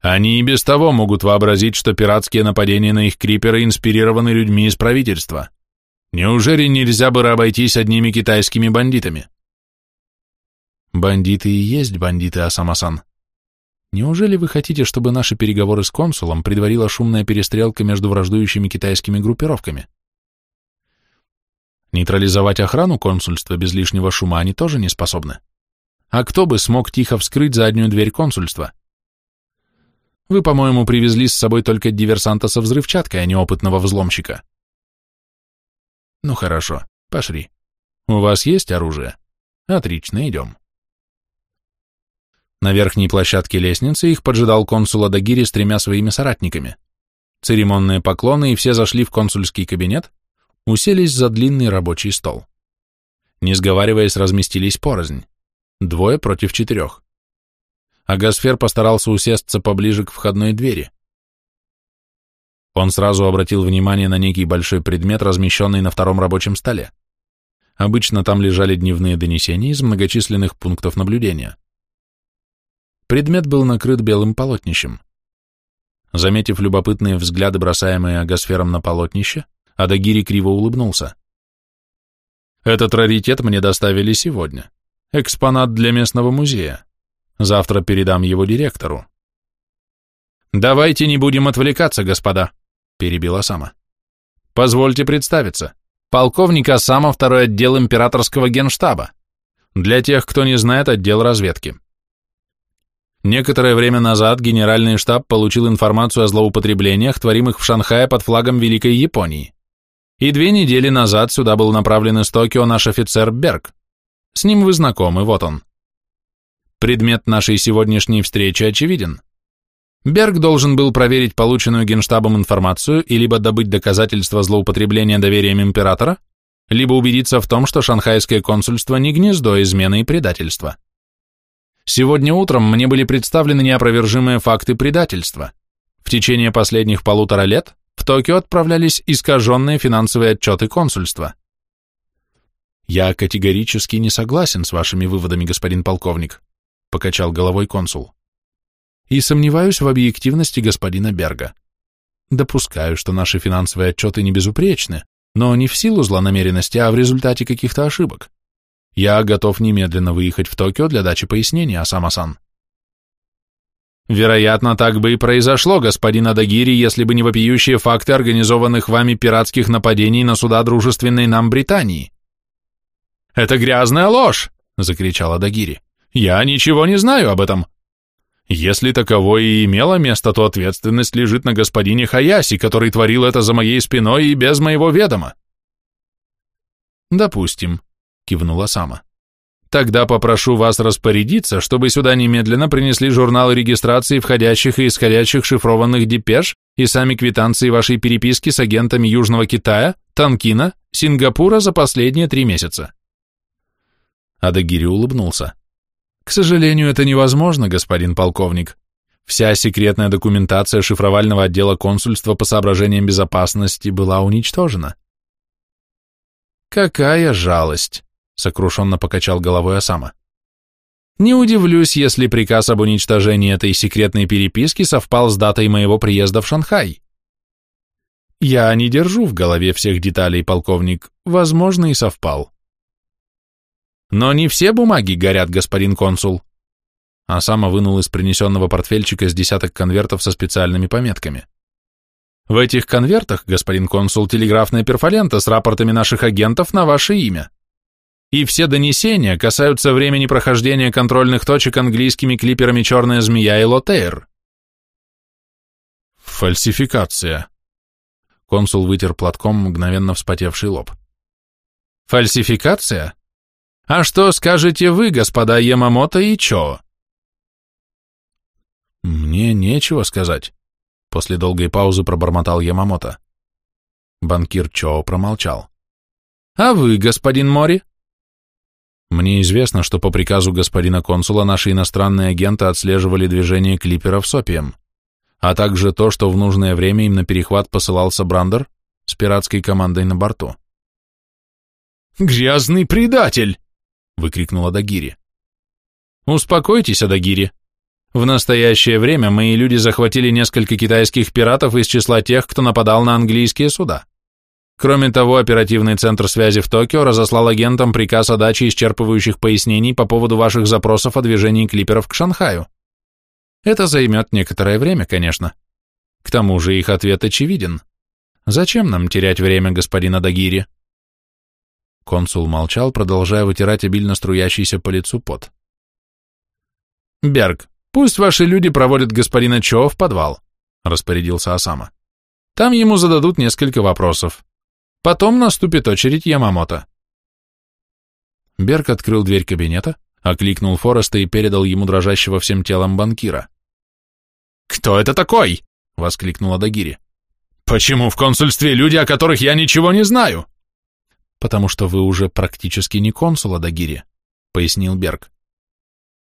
Они и без того могут вообразить, что пиратские нападения на их криперы инспирированы людьми из правительства. Неужели нельзя бы обойтись одними китайскими бандитами?» «Бандиты и есть бандиты, Асамасан», Неужели вы хотите, чтобы наши переговоры с консулом предварила шумная перестрелка между враждующими китайскими группировками? Нейтрализовать охрану консульства без лишнего шума они тоже не способны. А кто бы смог тихо вскрыть заднюю дверь консульства? Вы, по-моему, привезли с собой только диверсанта со взрывчаткой, а не опытного взломщика. Ну хорошо, пошли. У вас есть оружие? Отлично, идем. На верхней площадке лестницы их поджидал консул Адагири с тремя своими соратниками. Церемонные поклоны, и все зашли в консульский кабинет, уселись за длинный рабочий стол. Не сговариваясь, разместились порознь. Двое против четырех. А Гасфер постарался усесться поближе к входной двери. Он сразу обратил внимание на некий большой предмет, размещенный на втором рабочем столе. Обычно там лежали дневные донесения из многочисленных пунктов наблюдения. Предмет был накрыт белым полотнищем. Заметив любопытные взгляды, бросаемые агосфером на полотнище, Адагири криво улыбнулся. «Этот раритет мне доставили сегодня. Экспонат для местного музея. Завтра передам его директору». «Давайте не будем отвлекаться, господа», — перебила Сама. «Позвольте представиться. Полковник Асама, второй отдел императорского генштаба. Для тех, кто не знает, отдел разведки. Некоторое время назад Генеральный штаб получил информацию о злоупотреблениях, творимых в Шанхае под флагом Великой Японии. И две недели назад сюда был направлен из Токио наш офицер Берг. С ним вы знакомы, вот он. Предмет нашей сегодняшней встречи очевиден. Берг должен был проверить полученную Генштабом информацию и либо добыть доказательства злоупотребления доверием императора, либо убедиться в том, что шанхайское консульство не гнездо измены и предательства. Сегодня утром мне были представлены неопровержимые факты предательства. В течение последних полутора лет в Токио отправлялись искаженные финансовые отчеты консульства. Я категорически не согласен с вашими выводами, господин полковник, покачал головой консул. И сомневаюсь в объективности господина Берга. Допускаю, что наши финансовые отчеты не безупречны, но не в силу злонамеренности, а в результате каких-то ошибок. Я готов немедленно выехать в Токио для дачи пояснений, Асама-сан. Вероятно, так бы и произошло, господин Адагири, если бы не вопиющие факты организованных вами пиратских нападений на суда дружественной нам Британии. «Это грязная ложь!» — закричал Адагири. «Я ничего не знаю об этом. Если таковое и имело место, то ответственность лежит на господине Хаяси, который творил это за моей спиной и без моего ведома». «Допустим», кивнула Сама. Тогда попрошу вас распорядиться, чтобы сюда немедленно принесли журналы регистрации входящих и исходящих шифрованных депеш и сами квитанции вашей переписки с агентами Южного Китая, Танкина, Сингапура за последние три месяца. Адагири улыбнулся. К сожалению, это невозможно, господин полковник. Вся секретная документация шифровального отдела консульства по соображениям безопасности была уничтожена. «Какая жалость!» — сокрушенно покачал головой Осама. «Не удивлюсь, если приказ об уничтожении этой секретной переписки совпал с датой моего приезда в Шанхай. Я не держу в голове всех деталей, полковник, возможно, и совпал. Но не все бумаги горят, господин консул. Осама вынул из принесенного портфельчика с десяток конвертов со специальными пометками. В этих конвертах, господин консул, телеграфная перфолента с рапортами наших агентов на ваше имя. И все донесения касаются времени прохождения контрольных точек английскими клиперами «Черная змея» и «Лотейр». Фальсификация. Консул вытер платком мгновенно вспотевший лоб. Фальсификация? А что скажете вы, господа Ямамото и Чо? Мне нечего сказать. После долгой паузы пробормотал Ямамото. Банкир Чо промолчал. «А вы, господин Мори?» «Мне известно, что по приказу господина консула наши иностранные агенты отслеживали движение клиперов с опием, а также то, что в нужное время им на перехват посылался Брандер с пиратской командой на борту». «Грязный предатель!» — выкрикнула Дагири. «Успокойтесь, Адагири. В настоящее время мои люди захватили несколько китайских пиратов из числа тех, кто нападал на английские суда. Кроме того, оперативный центр связи в Токио разослал агентам приказ о даче исчерпывающих пояснений по поводу ваших запросов о движении клиперов к Шанхаю. Это займет некоторое время, конечно. К тому же их ответ очевиден. Зачем нам терять время, господин Адагири? Консул молчал, продолжая вытирать обильно струящийся по лицу пот. «Берг, Пусть ваши люди проводят господина Чо в подвал, распорядился Осама. Там ему зададут несколько вопросов. Потом наступит очередь Ямамото. Берг открыл дверь кабинета, окликнул Фореста и передал ему дрожащего всем телом банкира. «Кто это такой?» — воскликнула Дагири. «Почему в консульстве люди, о которых я ничего не знаю?» «Потому что вы уже практически не консул, Дагири», — пояснил Берг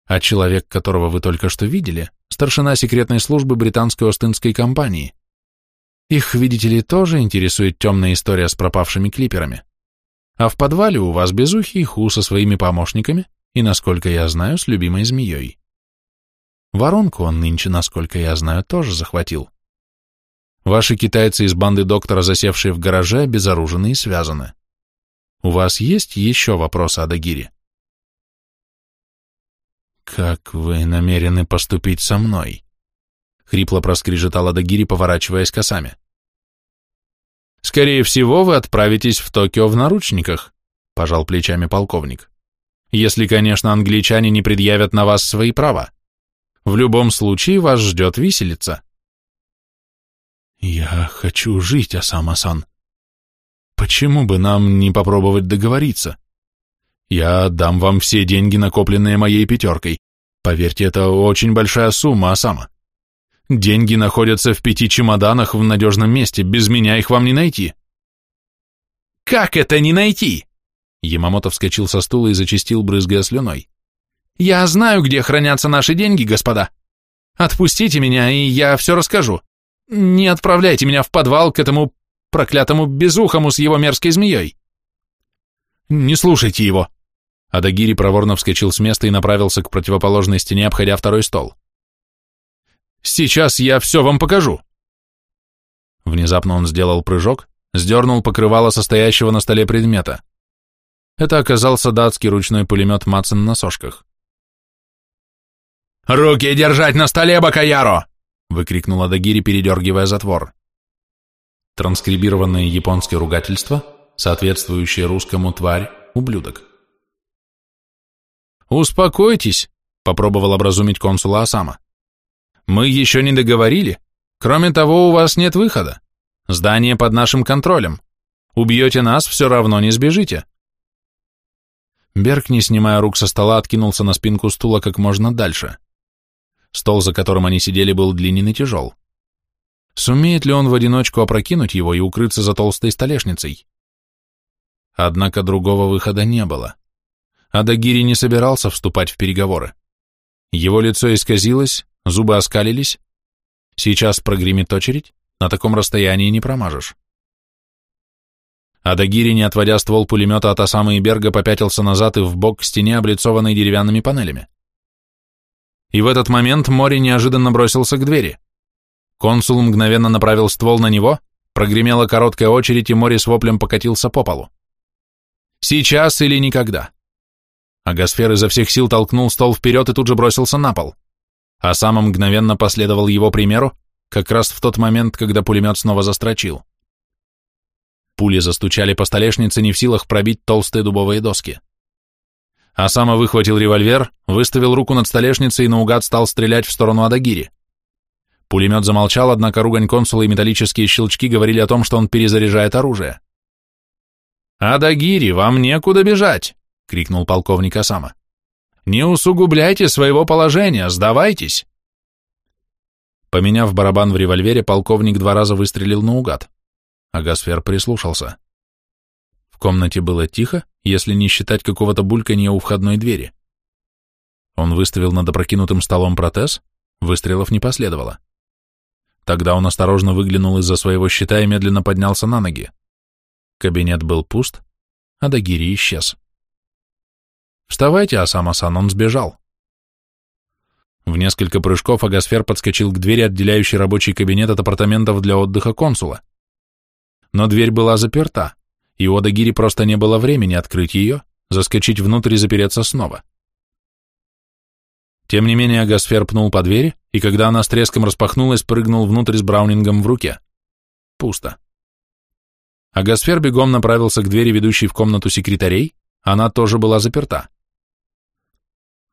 а человек, которого вы только что видели, старшина секретной службы британской Остинской компании. Их, видите ли, тоже интересует темная история с пропавшими клиперами. А в подвале у вас безухий Ху со своими помощниками и, насколько я знаю, с любимой змеей. Воронку он нынче, насколько я знаю, тоже захватил. Ваши китайцы из банды доктора, засевшие в гараже, обезоружены и связаны. У вас есть еще вопросы о Дагире? «Как вы намерены поступить со мной?» — хрипло проскрежетала Дагири, поворачиваясь косами. «Скорее всего, вы отправитесь в Токио в наручниках», — пожал плечами полковник. «Если, конечно, англичане не предъявят на вас свои права. В любом случае вас ждет виселица». «Я хочу жить, Асама-сан. Почему бы нам не попробовать договориться?» Я отдам вам все деньги, накопленные моей пятеркой. Поверьте, это очень большая сумма, Осама. Деньги находятся в пяти чемоданах в надежном месте, без меня их вам не найти. Как это не найти? Ямамото вскочил со стула и зачистил, брызгая слюной. Я знаю, где хранятся наши деньги, господа. Отпустите меня, и я все расскажу. Не отправляйте меня в подвал к этому проклятому безухому с его мерзкой змеей. Не слушайте его, Адагири проворно вскочил с места и направился к противоположной стене, обходя второй стол. «Сейчас я все вам покажу!» Внезапно он сделал прыжок, сдернул покрывало состоящего на столе предмета. Это оказался датский ручной пулемет Матсон на сошках. «Руки держать на столе, Бакаяро!» — выкрикнул Адагири, передергивая затвор. Транскрибированное японское ругательство, соответствующее русскому «тварь», «ублюдок». «Успокойтесь», — попробовал образумить консула Осама. «Мы еще не договорили. Кроме того, у вас нет выхода. Здание под нашим контролем. Убьете нас, все равно не сбежите». Берг, не снимая рук со стола, откинулся на спинку стула как можно дальше. Стол, за которым они сидели, был длинен и тяжел. Сумеет ли он в одиночку опрокинуть его и укрыться за толстой столешницей? Однако другого выхода не было. Адагири не собирался вступать в переговоры. Его лицо исказилось, зубы оскалились. Сейчас прогремит очередь, на таком расстоянии не промажешь. Адагири, не отводя ствол пулемета от Осамы и Берга, попятился назад и в бок к стене, облицованной деревянными панелями. И в этот момент Мори неожиданно бросился к двери. Консул мгновенно направил ствол на него, прогремела короткая очередь, и Мори с воплем покатился по полу. Сейчас или никогда. Агасфер изо всех сил толкнул стол вперед и тут же бросился на пол. А сам мгновенно последовал его примеру, как раз в тот момент, когда пулемет снова застрочил. Пули застучали по столешнице, не в силах пробить толстые дубовые доски. Асама выхватил револьвер, выставил руку над столешницей и наугад стал стрелять в сторону Адагири. Пулемет замолчал, однако ругань консула и металлические щелчки говорили о том, что он перезаряжает оружие. «Адагири, вам некуда бежать!» — крикнул полковник Асама. «Не усугубляйте своего положения, сдавайтесь!» Поменяв барабан в револьвере, полковник два раза выстрелил наугад. Агасфер прислушался. В комнате было тихо, если не считать какого-то бульканья у входной двери. Он выставил над опрокинутым столом протез, выстрелов не последовало. Тогда он осторожно выглянул из-за своего щита и медленно поднялся на ноги. Кабинет был пуст, а Дагири исчез. «Вставайте, Асама-сан, он сбежал». В несколько прыжков Агасфер подскочил к двери, отделяющей рабочий кабинет от апартаментов для отдыха консула но дверь была заперта, и у Одагири просто не было времени открыть ее, заскочить внутрь и запереться снова. Тем не менее, Гасфер пнул по двери, и когда она с треском распахнулась, прыгнул внутрь с браунингом в руке. Пусто. А Гасфер бегом направился к двери, ведущей в комнату секретарей, она тоже была заперта.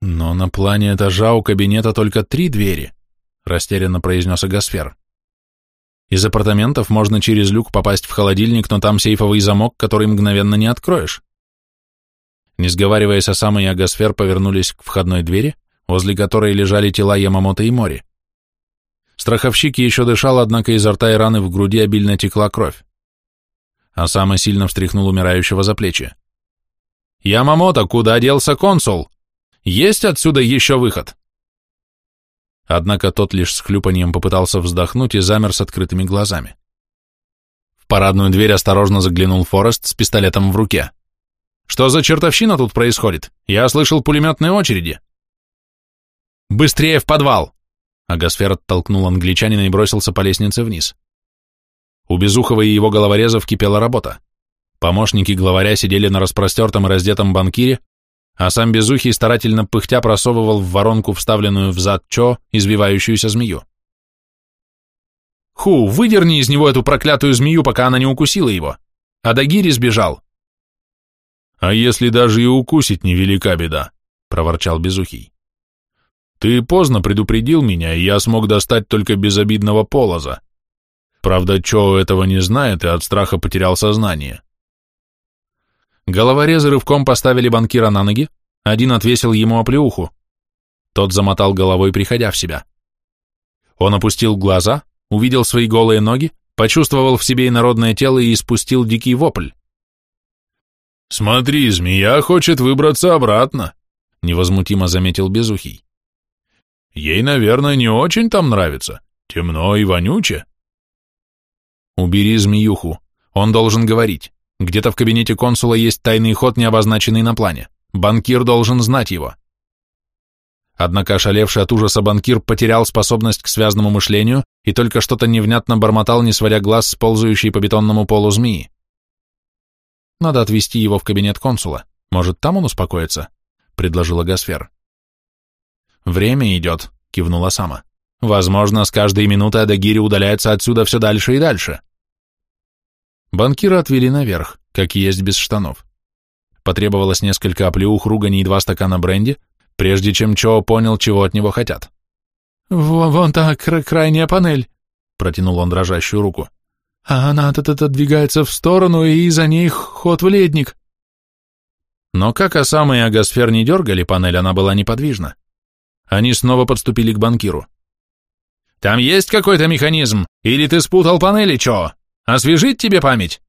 Но на плане этажа у кабинета только три двери, растерянно произнес Агасфер. Из апартаментов можно через люк попасть в холодильник, но там сейфовый замок, который мгновенно не откроешь. Не сговариваясь, Осама и Агасфер повернулись к входной двери, возле которой лежали тела Ямамото и Мори. Страховщик еще дышал, однако изо рта и раны в груди обильно текла кровь. Осама сильно встряхнул умирающего за плечи. «Ямамото, куда делся консул? Есть отсюда еще выход?» Однако тот лишь с хлюпанием попытался вздохнуть и замер с открытыми глазами. В парадную дверь осторожно заглянул Форест с пистолетом в руке. «Что за чертовщина тут происходит? Я слышал пулеметные очереди». «Быстрее в подвал!» Агасфер оттолкнул англичанина и бросился по лестнице вниз. У Безухова и его головорезов кипела работа. Помощники главаря сидели на распростертом и раздетом банкире, а сам Безухий старательно пыхтя просовывал в воронку вставленную в зад Чо извивающуюся змею. «Ху, выдерни из него эту проклятую змею, пока она не укусила его. А Дагири сбежал». «А если даже и укусить, невелика беда», — проворчал Безухий. «Ты поздно предупредил меня, и я смог достать только безобидного полоза. Правда, Чо этого не знает и от страха потерял сознание. Головорезы рывком поставили банкира на ноги, один отвесил ему оплеуху. Тот замотал головой, приходя в себя. Он опустил глаза, увидел свои голые ноги, почувствовал в себе инородное тело и испустил дикий вопль. «Смотри, змея хочет выбраться обратно», — невозмутимо заметил Безухий. «Ей, наверное, не очень там нравится. Темно и вонюче». «Убери змеюху. Он должен говорить. Где-то в кабинете консула есть тайный ход, не обозначенный на плане. Банкир должен знать его. Однако ошалевший от ужаса банкир потерял способность к связному мышлению и только что-то невнятно бормотал, не сводя глаз с ползающей по бетонному полу змеи. «Надо отвезти его в кабинет консула. Может, там он успокоится?» — предложила Гасфер. «Время идет», — кивнула Сама. «Возможно, с каждой минутой Адагири удаляется отсюда все дальше и дальше». Банкира отвели наверх, как есть без штанов. Потребовалось несколько оплеух, ругани и два стакана бренди, прежде чем Чо понял, чего от него хотят. «Вон, вон та крайняя панель», — протянул он дрожащую руку. «А она отодвигается в сторону, и за ней ход в ледник». Но как Осама и Агасфер не дергали панель, она была неподвижна. Они снова подступили к банкиру. «Там есть какой-то механизм? Или ты спутал панели, Чо?» Освежить тебе память?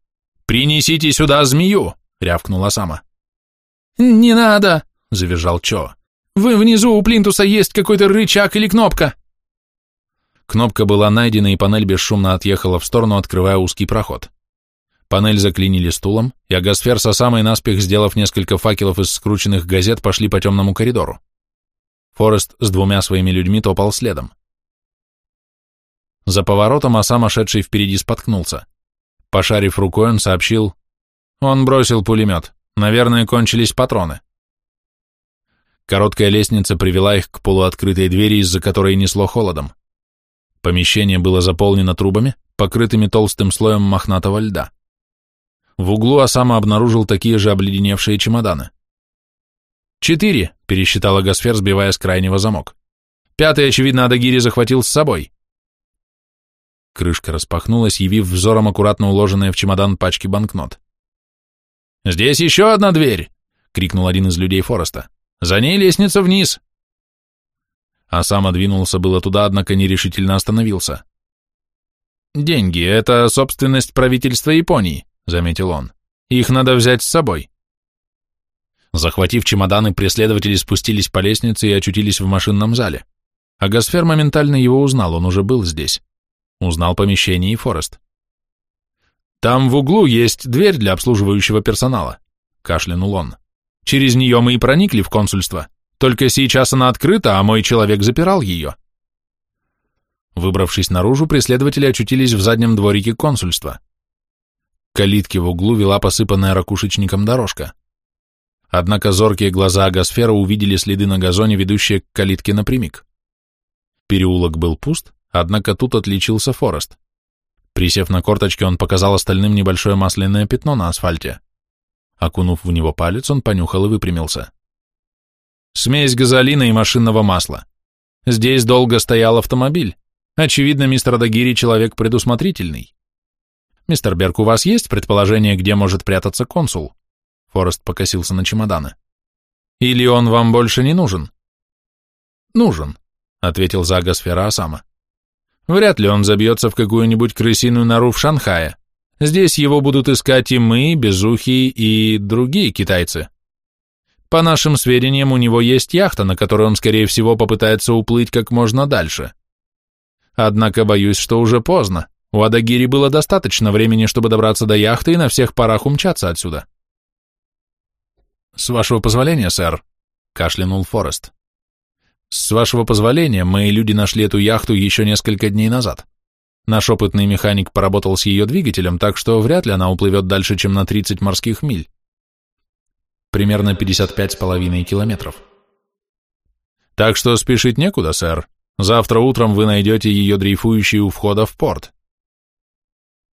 Принесите сюда змею, рявкнула Сама. Не надо, завизжал Чо. Вы внизу у плинтуса есть какой-то рычаг или кнопка. Кнопка была найдена, и панель бесшумно отъехала в сторону, открывая узкий проход. Панель заклинили стулом, и Агасфер со самой наспех, сделав несколько факелов из скрученных газет, пошли по темному коридору. Форест с двумя своими людьми топал следом. За поворотом Осама, шедший впереди, споткнулся. Пошарив рукой, он сообщил, «Он бросил пулемет. Наверное, кончились патроны». Короткая лестница привела их к полуоткрытой двери, из-за которой несло холодом. Помещение было заполнено трубами, покрытыми толстым слоем мохнатого льда. В углу Осама обнаружил такие же обледеневшие чемоданы. «Четыре», — пересчитала Гасфер, сбивая с крайнего замок. «Пятый, очевидно, Адагири захватил с собой». Крышка распахнулась, явив взором аккуратно уложенные в чемодан пачки банкнот. «Здесь еще одна дверь!» — крикнул один из людей Фореста. «За ней лестница вниз!» А сам двинулся было туда, однако нерешительно остановился. «Деньги — это собственность правительства Японии», — заметил он. «Их надо взять с собой». Захватив чемоданы, преследователи спустились по лестнице и очутились в машинном зале. А Гасфер моментально его узнал, он уже был здесь. Узнал помещение и Форест. «Там в углу есть дверь для обслуживающего персонала», — кашлянул он. «Через нее мы и проникли в консульство. Только сейчас она открыта, а мой человек запирал ее». Выбравшись наружу, преследователи очутились в заднем дворике консульства. К калитке в углу вела посыпанная ракушечником дорожка. Однако зоркие глаза Агосфера увидели следы на газоне, ведущие к калитке напрямик. Переулок был пуст, однако тут отличился Форест. Присев на корточки, он показал остальным небольшое масляное пятно на асфальте. Окунув в него палец, он понюхал и выпрямился. Смесь газолина и машинного масла. Здесь долго стоял автомобиль. Очевидно, мистер Дагири человек предусмотрительный. Мистер Берг, у вас есть предположение, где может прятаться консул? Форест покосился на чемоданы. Или он вам больше не нужен? Нужен, ответил Загасфера Осама. Вряд ли он забьется в какую-нибудь крысиную нору в Шанхае. Здесь его будут искать и мы, Безухи, и другие китайцы. По нашим сведениям, у него есть яхта, на которой он, скорее всего, попытается уплыть как можно дальше. Однако боюсь, что уже поздно. У Адагири было достаточно времени, чтобы добраться до яхты и на всех парах умчаться отсюда. «С вашего позволения, сэр», — кашлянул Форест. С вашего позволения, мои люди нашли эту яхту еще несколько дней назад. Наш опытный механик поработал с ее двигателем, так что вряд ли она уплывет дальше, чем на 30 морских миль. Примерно 55,5 километров. Так что спешить некуда, сэр. Завтра утром вы найдете ее дрейфующей у входа в порт.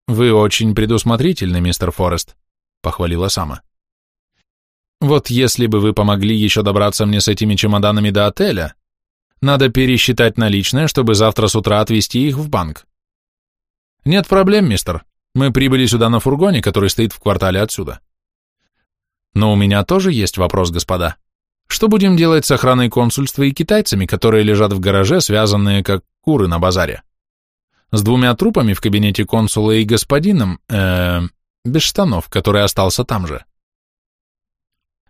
Вы очень предусмотрительны, мистер Форест, похвалила Сама. Вот если бы вы помогли еще добраться мне с этими чемоданами до отеля, надо пересчитать наличные, чтобы завтра с утра отвезти их в банк. Нет проблем, мистер. Мы прибыли сюда на фургоне, который стоит в квартале отсюда. Но у меня тоже есть вопрос, господа. Что будем делать с охраной консульства и китайцами, которые лежат в гараже, связанные как куры на базаре? С двумя трупами в кабинете консула и господином, э, без штанов, который остался там же.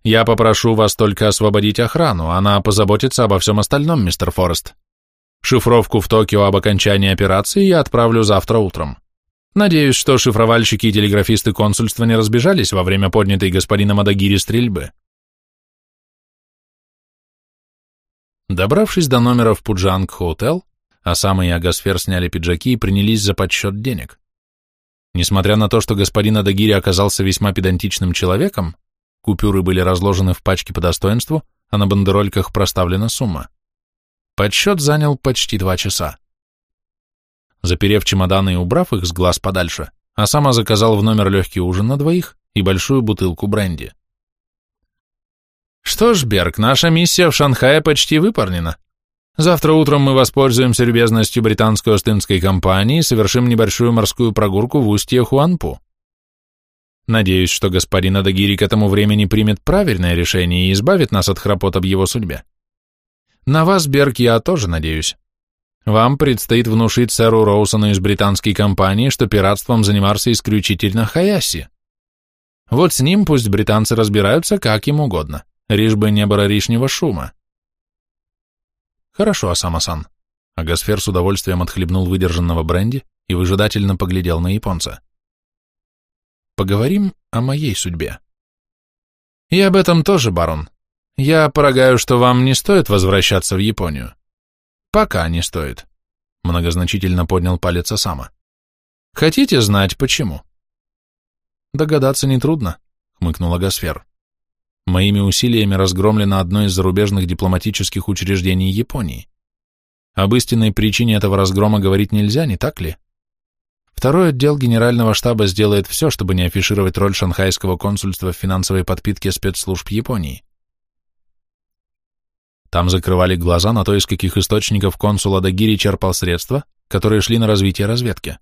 Я попрошу вас только освободить охрану, она позаботится обо всем остальном, мистер Форест. Шифровку в Токио об окончании операции я отправлю завтра утром. Надеюсь, что шифровальщики и телеграфисты консульства не разбежались во время поднятой господином Адагири стрельбы. Добравшись до номера в Пуджанг Хотел, Осама и Агасфер сняли пиджаки и принялись за подсчет денег. Несмотря на то, что господин Адагири оказался весьма педантичным человеком, Купюры были разложены в пачке по достоинству, а на бандерольках проставлена сумма. Подсчет занял почти два часа. Заперев чемоданы и убрав их с глаз подальше, Асама заказал в номер легкий ужин на двоих и большую бутылку бренди. Что ж, Берг, наша миссия в Шанхае почти выполнена. Завтра утром мы воспользуемся любезностью британской Остинской компании и совершим небольшую морскую прогулку в устье Хуанпу. Надеюсь, что господин Адагири к этому времени примет правильное решение и избавит нас от храпот об его судьбе. На вас, Берг, я тоже надеюсь. Вам предстоит внушить сэру Роусону из британской компании, что пиратством занимался исключительно Хаяси. Вот с ним пусть британцы разбираются как им угодно, лишь бы не было лишнего шума. Хорошо, Асама-сан. А Гасфер с удовольствием отхлебнул выдержанного бренди и выжидательно поглядел на японца. Поговорим о моей судьбе. И об этом тоже, барон. Я полагаю, что вам не стоит возвращаться в Японию. Пока не стоит. Многозначительно поднял палец Осама. Хотите знать, почему? Догадаться нетрудно, хмыкнула Гасфер. Моими усилиями разгромлено одно из зарубежных дипломатических учреждений Японии. Об истинной причине этого разгрома говорить нельзя, не так ли? Второй отдел Генерального штаба сделает все, чтобы не афишировать роль шанхайского консульства в финансовой подпитке спецслужб Японии. Там закрывали глаза на то, из каких источников консул Адагири черпал средства, которые шли на развитие разведки.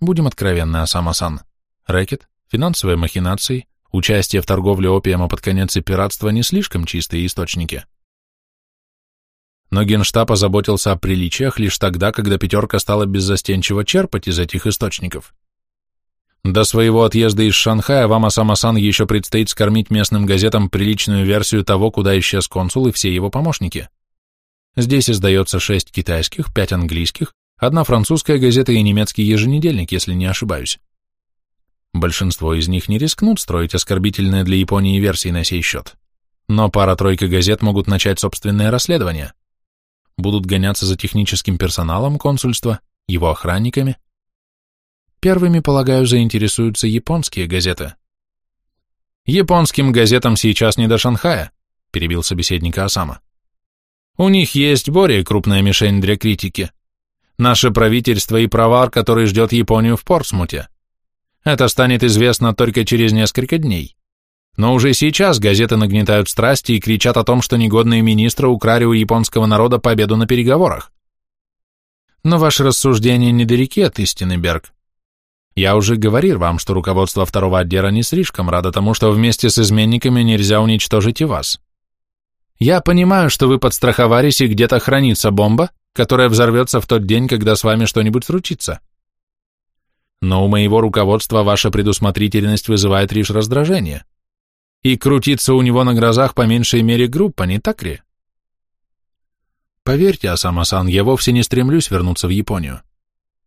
Будем откровенны, Асама-сан. Рэкет, финансовые махинации, участие в торговле опиума под конец и пиратство не слишком чистые источники но Генштаб озаботился о приличиях лишь тогда, когда пятерка стала беззастенчиво черпать из этих источников. До своего отъезда из Шанхая вам, Асама-сан, еще предстоит скормить местным газетам приличную версию того, куда исчез консул и все его помощники. Здесь издается шесть китайских, пять английских, одна французская газета и немецкий еженедельник, если не ошибаюсь. Большинство из них не рискнут строить оскорбительные для Японии версии на сей счет. Но пара-тройка газет могут начать собственное расследование будут гоняться за техническим персоналом консульства, его охранниками. Первыми, полагаю, заинтересуются японские газеты. Японским газетам сейчас не до Шанхая, перебил собеседника Осама. У них есть более крупная мишень для критики. Наше правительство и провар, который ждет Японию в Портсмуте. Это станет известно только через несколько дней. Но уже сейчас газеты нагнетают страсти и кричат о том, что негодные министры украли у японского народа победу на переговорах. Но ваши рассуждения недалеки от истины, Берг. Я уже говорил вам, что руководство второго отдела не слишком радо тому, что вместе с изменниками нельзя уничтожить и вас. Я понимаю, что вы подстраховались и где-то хранится бомба, которая взорвется в тот день, когда с вами что-нибудь случится. Но у моего руководства ваша предусмотрительность вызывает лишь раздражение и крутиться у него на глазах по меньшей мере группа, не так ли? Поверьте, Асама-сан, я вовсе не стремлюсь вернуться в Японию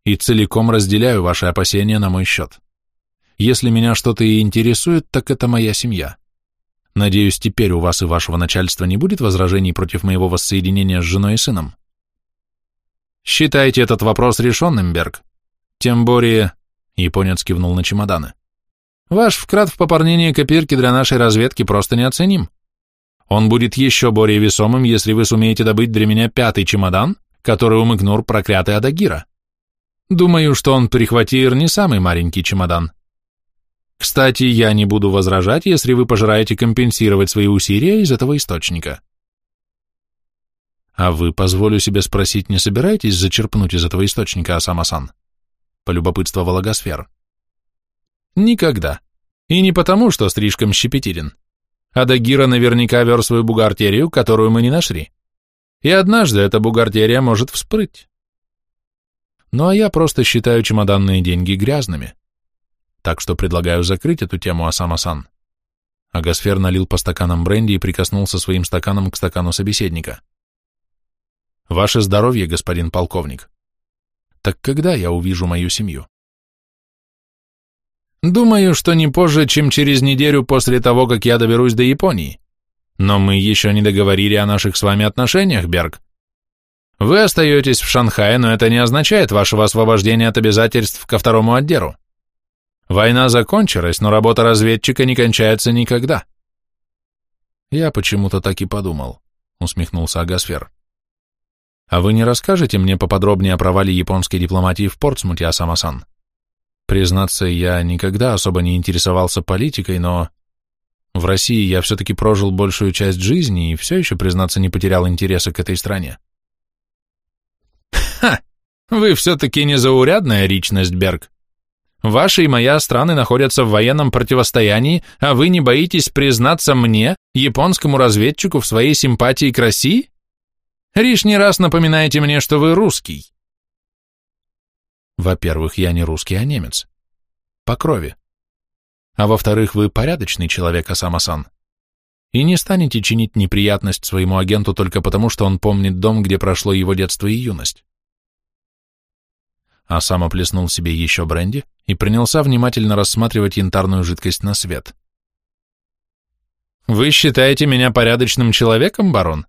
и целиком разделяю ваши опасения на мой счет. Если меня что-то и интересует, так это моя семья. Надеюсь, теперь у вас и вашего начальства не будет возражений против моего воссоединения с женой и сыном. Считайте этот вопрос решенным, Берг. Тем более, японец кивнул на чемоданы. Ваш вклад в пополнение копирки для нашей разведки просто неоценим. Он будет еще более весомым, если вы сумеете добыть для меня пятый чемодан, который умыкнул проклятый Адагира. Думаю, что он прихватил не самый маленький чемодан. Кстати, я не буду возражать, если вы пожелаете компенсировать свои усилия из этого источника. А вы, позволю себе спросить, не собираетесь зачерпнуть из этого источника Асамасан? Полюбопытствовала Гасфер. Никогда. И не потому, что слишком щепетилен. Адагира наверняка вер свою бухгалтерию, которую мы не нашли. И однажды эта бухгалтерия может вспрыть. Ну а я просто считаю чемоданные деньги грязными. Так что предлагаю закрыть эту тему Асама-сан. Агасфер налил по стаканам бренди и прикоснулся своим стаканом к стакану собеседника. Ваше здоровье, господин полковник. Так когда я увижу мою семью? Думаю, что не позже, чем через неделю после того, как я доберусь до Японии. Но мы еще не договорили о наших с вами отношениях, Берг. Вы остаетесь в Шанхае, но это не означает вашего освобождения от обязательств ко второму отделу. Война закончилась, но работа разведчика не кончается никогда. Я почему-то так и подумал, усмехнулся Агасфер. А вы не расскажете мне поподробнее о провале японской дипломатии в Портсмуте, Асамасан? Признаться, я никогда особо не интересовался политикой, но в России я все-таки прожил большую часть жизни и все еще, признаться, не потерял интереса к этой стране. Ха! Вы все-таки незаурядная личность, Берг. Ваши и моя страны находятся в военном противостоянии, а вы не боитесь признаться мне, японскому разведчику, в своей симпатии к России? Лишний раз напоминаете мне, что вы русский. Во-первых, я не русский, а немец. По крови. А во-вторых, вы порядочный человек, Асама-сан. и не станете чинить неприятность своему агенту только потому, что он помнит дом, где прошло его детство и юность. А сам оплеснул себе еще бренди и принялся внимательно рассматривать янтарную жидкость на свет. «Вы считаете меня порядочным человеком, барон?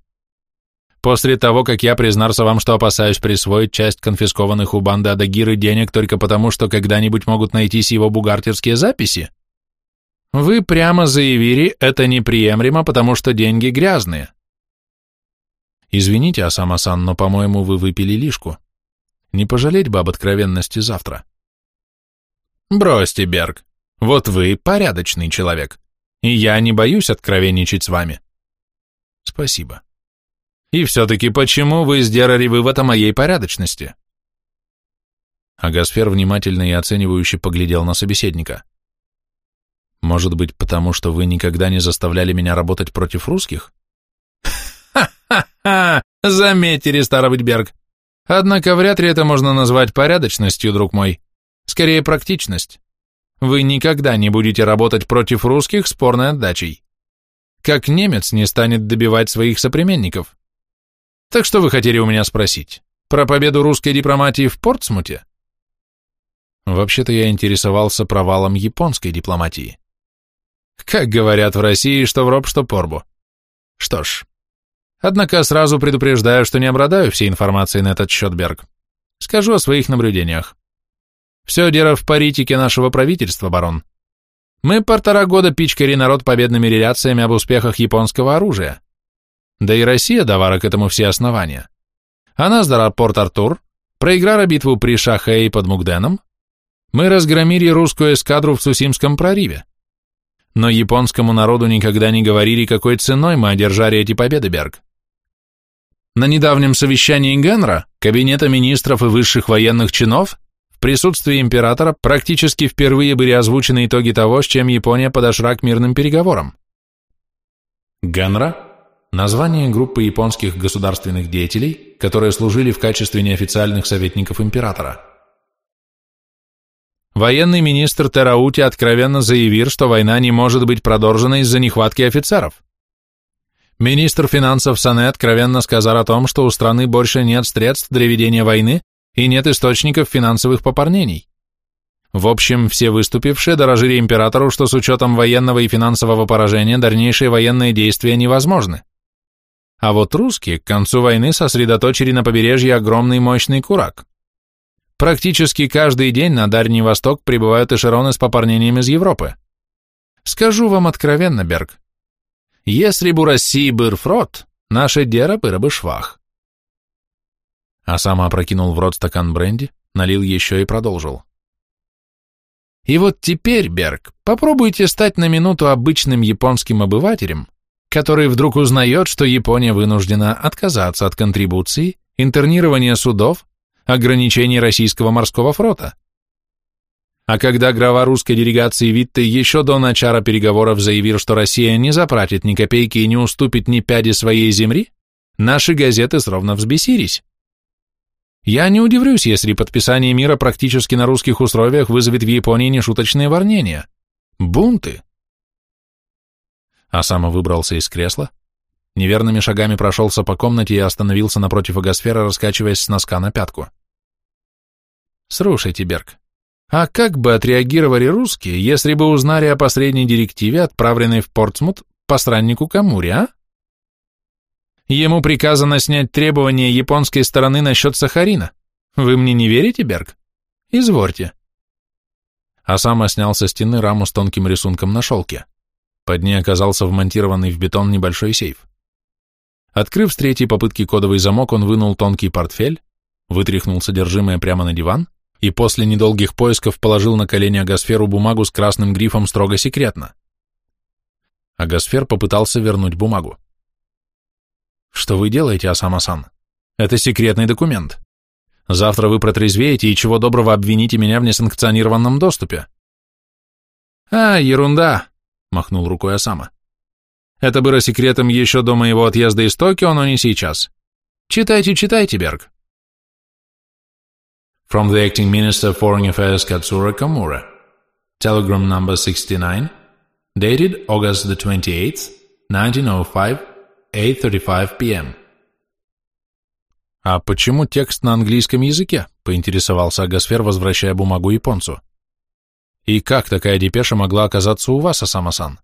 После того, как я признался вам, что опасаюсь присвоить часть конфискованных у банды Адагиры денег только потому, что когда-нибудь могут найтись его бухгалтерские записи? Вы прямо заявили, это неприемлемо, потому что деньги грязные». «Извините, Асама-сан, но, по-моему, вы выпили лишку. Не пожалеть бы об откровенности завтра». «Бросьте, Берг. Вот вы порядочный человек, и я не боюсь откровенничать с вами». «Спасибо». «И все-таки почему вы сделали вывод о моей порядочности?» Агасфер внимательно и оценивающе поглядел на собеседника. «Может быть, потому что вы никогда не заставляли меня работать против русских?» «Ха-ха-ха! Заметьте, старый Берг. Однако вряд ли это можно назвать порядочностью, друг мой скорее практичность. Вы никогда не будете работать против русских с порной отдачей. Как немец не станет добивать своих соплеменников. Так что вы хотели у меня спросить? Про победу русской дипломатии в Портсмуте? Вообще-то я интересовался провалом японской дипломатии. Как говорят в России, что в роб, что порбу. Что ж, однако сразу предупреждаю, что не обладаю всей информацией на этот счет, Берг. Скажу о своих наблюдениях. Все дело в политике нашего правительства, барон. Мы полтора года пичкали народ победными реляциями об успехах японского оружия. Да и Россия давала к этому все основания. Она сдала Порт-Артур, проиграла битву при Шахе под Мугденом. Мы разгромили русскую эскадру в Сусимском проливе. Но японскому народу никогда не говорили, какой ценой мы одержали эти победы, Берг. На недавнем совещании Генра, Кабинета министров и высших военных чинов присутствии императора практически впервые были озвучены итоги того, с чем Япония подошла к мирным переговорам. Ганра – название группы японских государственных деятелей, которые служили в качестве неофициальных советников императора. Военный министр Тераути откровенно заявил, что война не может быть продолжена из-за нехватки офицеров. Министр финансов Сане откровенно сказал о том, что у страны больше нет средств для ведения войны, и нет источников финансовых попарнений. В общем, все выступившие дорожили императору, что с учетом военного и финансового поражения дальнейшие военные действия невозможны. А вот русские к концу войны сосредоточили на побережье огромный мощный курак. Практически каждый день на Дальний Восток прибывают эшероны с попарнением из Европы. Скажу вам откровенно, Берг, если бы у России был фрот, наше дело было бы швах а сам опрокинул в рот стакан бренди, налил еще и продолжил. И вот теперь, Берг, попробуйте стать на минуту обычным японским обывателем, который вдруг узнает, что Япония вынуждена отказаться от контрибуции, интернирования судов, ограничений российского морского флота. А когда глава русской делегации Витте еще до начала переговоров заявил, что Россия не заплатит ни копейки и не уступит ни пяди своей земли, наши газеты словно взбесились. Я не удивлюсь, если подписание мира практически на русских условиях вызовет в Японии нешуточные волнения. Бунты. Асама выбрался из кресла, неверными шагами прошелся по комнате и остановился напротив агосфера, раскачиваясь с носка на пятку. Слушайте, Берг, а как бы отреагировали русские, если бы узнали о последней директиве, отправленной в Портсмут по страннику Камури, а? Ему приказано снять требования японской стороны насчет Сахарина. Вы мне не верите, Берг? Изворьте. А сам снял со стены раму с тонким рисунком на шелке. Под ней оказался вмонтированный в бетон небольшой сейф. Открыв с третьей попытки кодовый замок, он вынул тонкий портфель, вытряхнул содержимое прямо на диван и после недолгих поисков положил на колени Агосферу бумагу с красным грифом «Строго секретно». Агосфер попытался вернуть бумагу. Что вы делаете, Асама-сан? Это секретный документ. Завтра вы протрезвеете и чего доброго обвините меня в несанкционированном доступе. А, ерунда, махнул рукой Асама. Это было секретом еще до моего отъезда из Токио, но не сейчас. Читайте, читайте, Берг. From the acting minister of foreign affairs Katsura Kamura. Telegram number 69, dated August the 28th, 1905, 8.35 p.m. «А почему текст на английском языке?» — поинтересовался Агасфер, возвращая бумагу японцу. «И как такая депеша могла оказаться у вас, Асама-сан?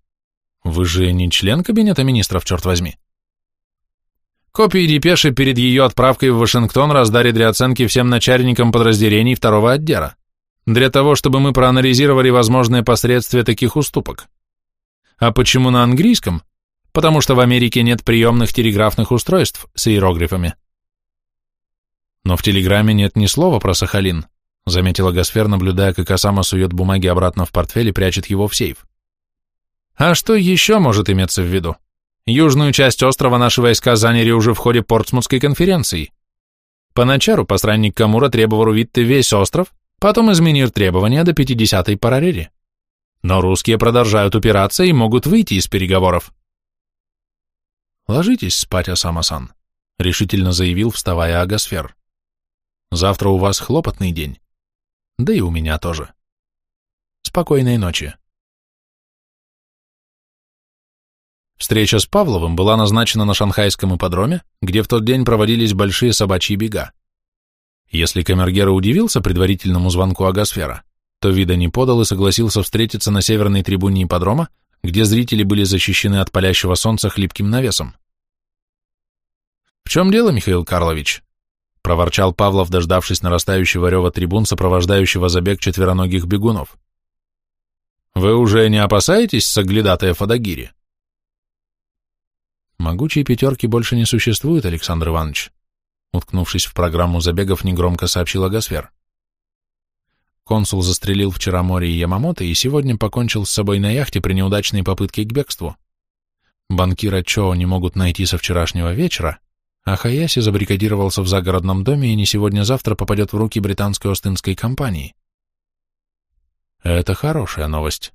Вы же не член кабинета министров, черт возьми?» Копии депеши перед ее отправкой в Вашингтон раздали для оценки всем начальникам подразделений второго отдела, для того, чтобы мы проанализировали возможные последствия таких уступок. А почему на английском? Потому что в Америке нет приемных телеграфных устройств с иероглифами. Но в телеграмме нет ни слова про Сахалин, заметила Гасфер, наблюдая, как Осама сует бумаги обратно в портфель и прячет его в сейф. А что еще может иметься в виду? Южную часть острова наши войска заняли уже в ходе Портсмутской конференции. По начару посранник Камура требовал увидеть весь остров, потом изменил требования до 50-й параллели. Но русские продолжают упираться и могут выйти из переговоров. «Ложитесь спать, Асама-сан», — решительно заявил, вставая Агасфер. Завтра у вас хлопотный день. Да и у меня тоже. Спокойной ночи. Встреча с Павловым была назначена на шанхайском ипподроме, где в тот день проводились большие собачьи бега. Если Камергера удивился предварительному звонку Агасфера, то вида не подал и согласился встретиться на северной трибуне ипподрома, где зрители были защищены от палящего солнца хлипким навесом. «В чем дело, Михаил Карлович?» — проворчал Павлов, дождавшись нарастающего рева трибун, сопровождающего забег четвероногих бегунов. «Вы уже не опасаетесь соглядатая Фадагири?» «Могучей пятерки больше не существует, Александр Иванович», уткнувшись в программу забегов, негромко сообщил Агасфер. Консул застрелил вчера море и Ямамото и сегодня покончил с собой на яхте при неудачной попытке к бегству. Банкира Чо не могут найти со вчерашнего вечера, а Хаяси забаррикадировался в загородном доме и не сегодня-завтра попадет в руки британской Остинской компании. Это хорошая новость,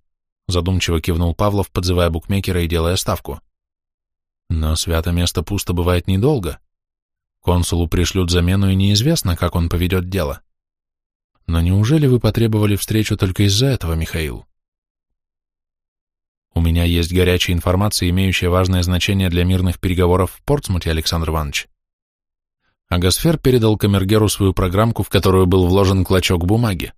задумчиво кивнул Павлов, подзывая букмекера и делая ставку. Но свято место пусто бывает недолго. Консулу пришлют замену, и неизвестно, как он поведет дело. Но неужели вы потребовали встречу только из-за этого, Михаил? У меня есть горячая информация, имеющая важное значение для мирных переговоров в Портсмуте, Александр Иванович. Агасфер передал Камергеру свою программку, в которую был вложен клочок бумаги.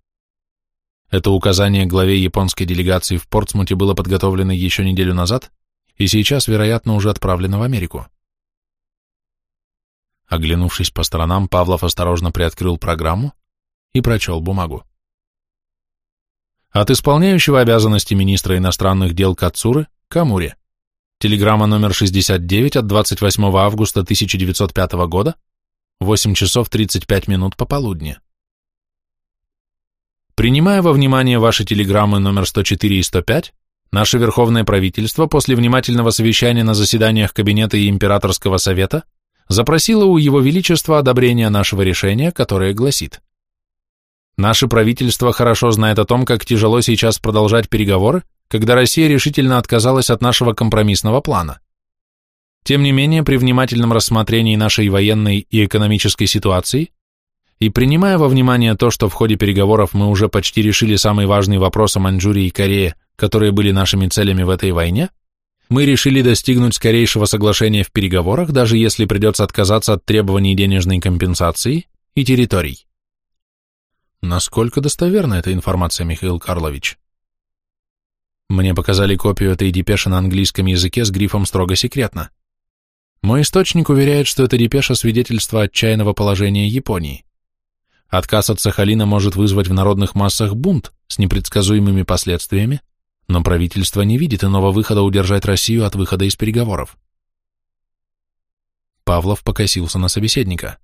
Это указание главе японской делегации в Портсмуте было подготовлено еще неделю назад и сейчас, вероятно, уже отправлено в Америку. Оглянувшись по сторонам, Павлов осторожно приоткрыл программу и прочел бумагу. От исполняющего обязанности министра иностранных дел Кацуры Камуре. Телеграмма номер 69 от 28 августа 1905 года, 8 часов 35 минут пополудни. Принимая во внимание ваши телеграммы номер 104 и 105, наше Верховное правительство после внимательного совещания на заседаниях Кабинета и Императорского совета запросило у Его Величества одобрение нашего решения, которое гласит – Наше правительство хорошо знает о том, как тяжело сейчас продолжать переговоры, когда Россия решительно отказалась от нашего компромиссного плана. Тем не менее, при внимательном рассмотрении нашей военной и экономической ситуации и принимая во внимание то, что в ходе переговоров мы уже почти решили самый важный вопрос о Маньчжурии и Корее, которые были нашими целями в этой войне, мы решили достигнуть скорейшего соглашения в переговорах, даже если придется отказаться от требований денежной компенсации и территорий. Насколько достоверна эта информация, Михаил Карлович? Мне показали копию этой депеши на английском языке с грифом «строго секретно». Мой источник уверяет, что это депеша свидетельство отчаянного положения Японии. Отказ от Сахалина может вызвать в народных массах бунт с непредсказуемыми последствиями, но правительство не видит иного выхода удержать Россию от выхода из переговоров. Павлов покосился на собеседника.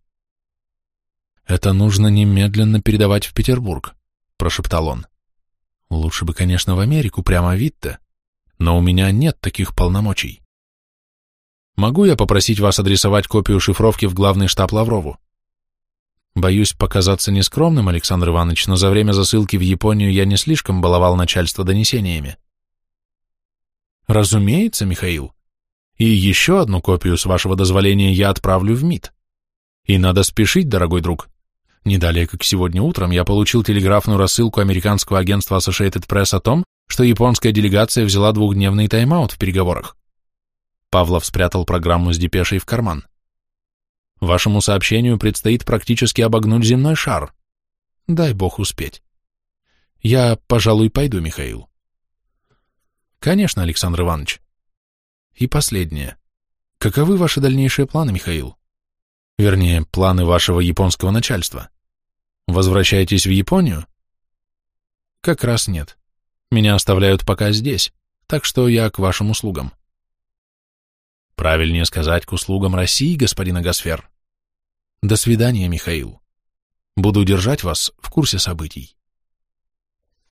«Это нужно немедленно передавать в Петербург», — прошептал он. «Лучше бы, конечно, в Америку, прямо Витте, но у меня нет таких полномочий. Могу я попросить вас адресовать копию шифровки в главный штаб Лаврову? Боюсь показаться нескромным, Александр Иванович, но за время засылки в Японию я не слишком баловал начальство донесениями. Разумеется, Михаил. И еще одну копию, с вашего дозволения, я отправлю в МИД. И надо спешить, дорогой друг. Не далее, как сегодня утром, я получил телеграфную рассылку американского агентства Associated Press о том, что японская делегация взяла двухдневный тайм-аут в переговорах. Павлов спрятал программу с депешей в карман. Вашему сообщению предстоит практически обогнуть земной шар. Дай бог успеть. Я, пожалуй, пойду, Михаил. Конечно, Александр Иванович. И последнее. Каковы ваши дальнейшие планы, Михаил? Вернее, планы вашего японского начальства. Возвращаетесь в Японию? Как раз нет. Меня оставляют пока здесь, так что я к вашим услугам. Правильнее сказать, к услугам России, господин Агасфер. До свидания, Михаил. Буду держать вас в курсе событий.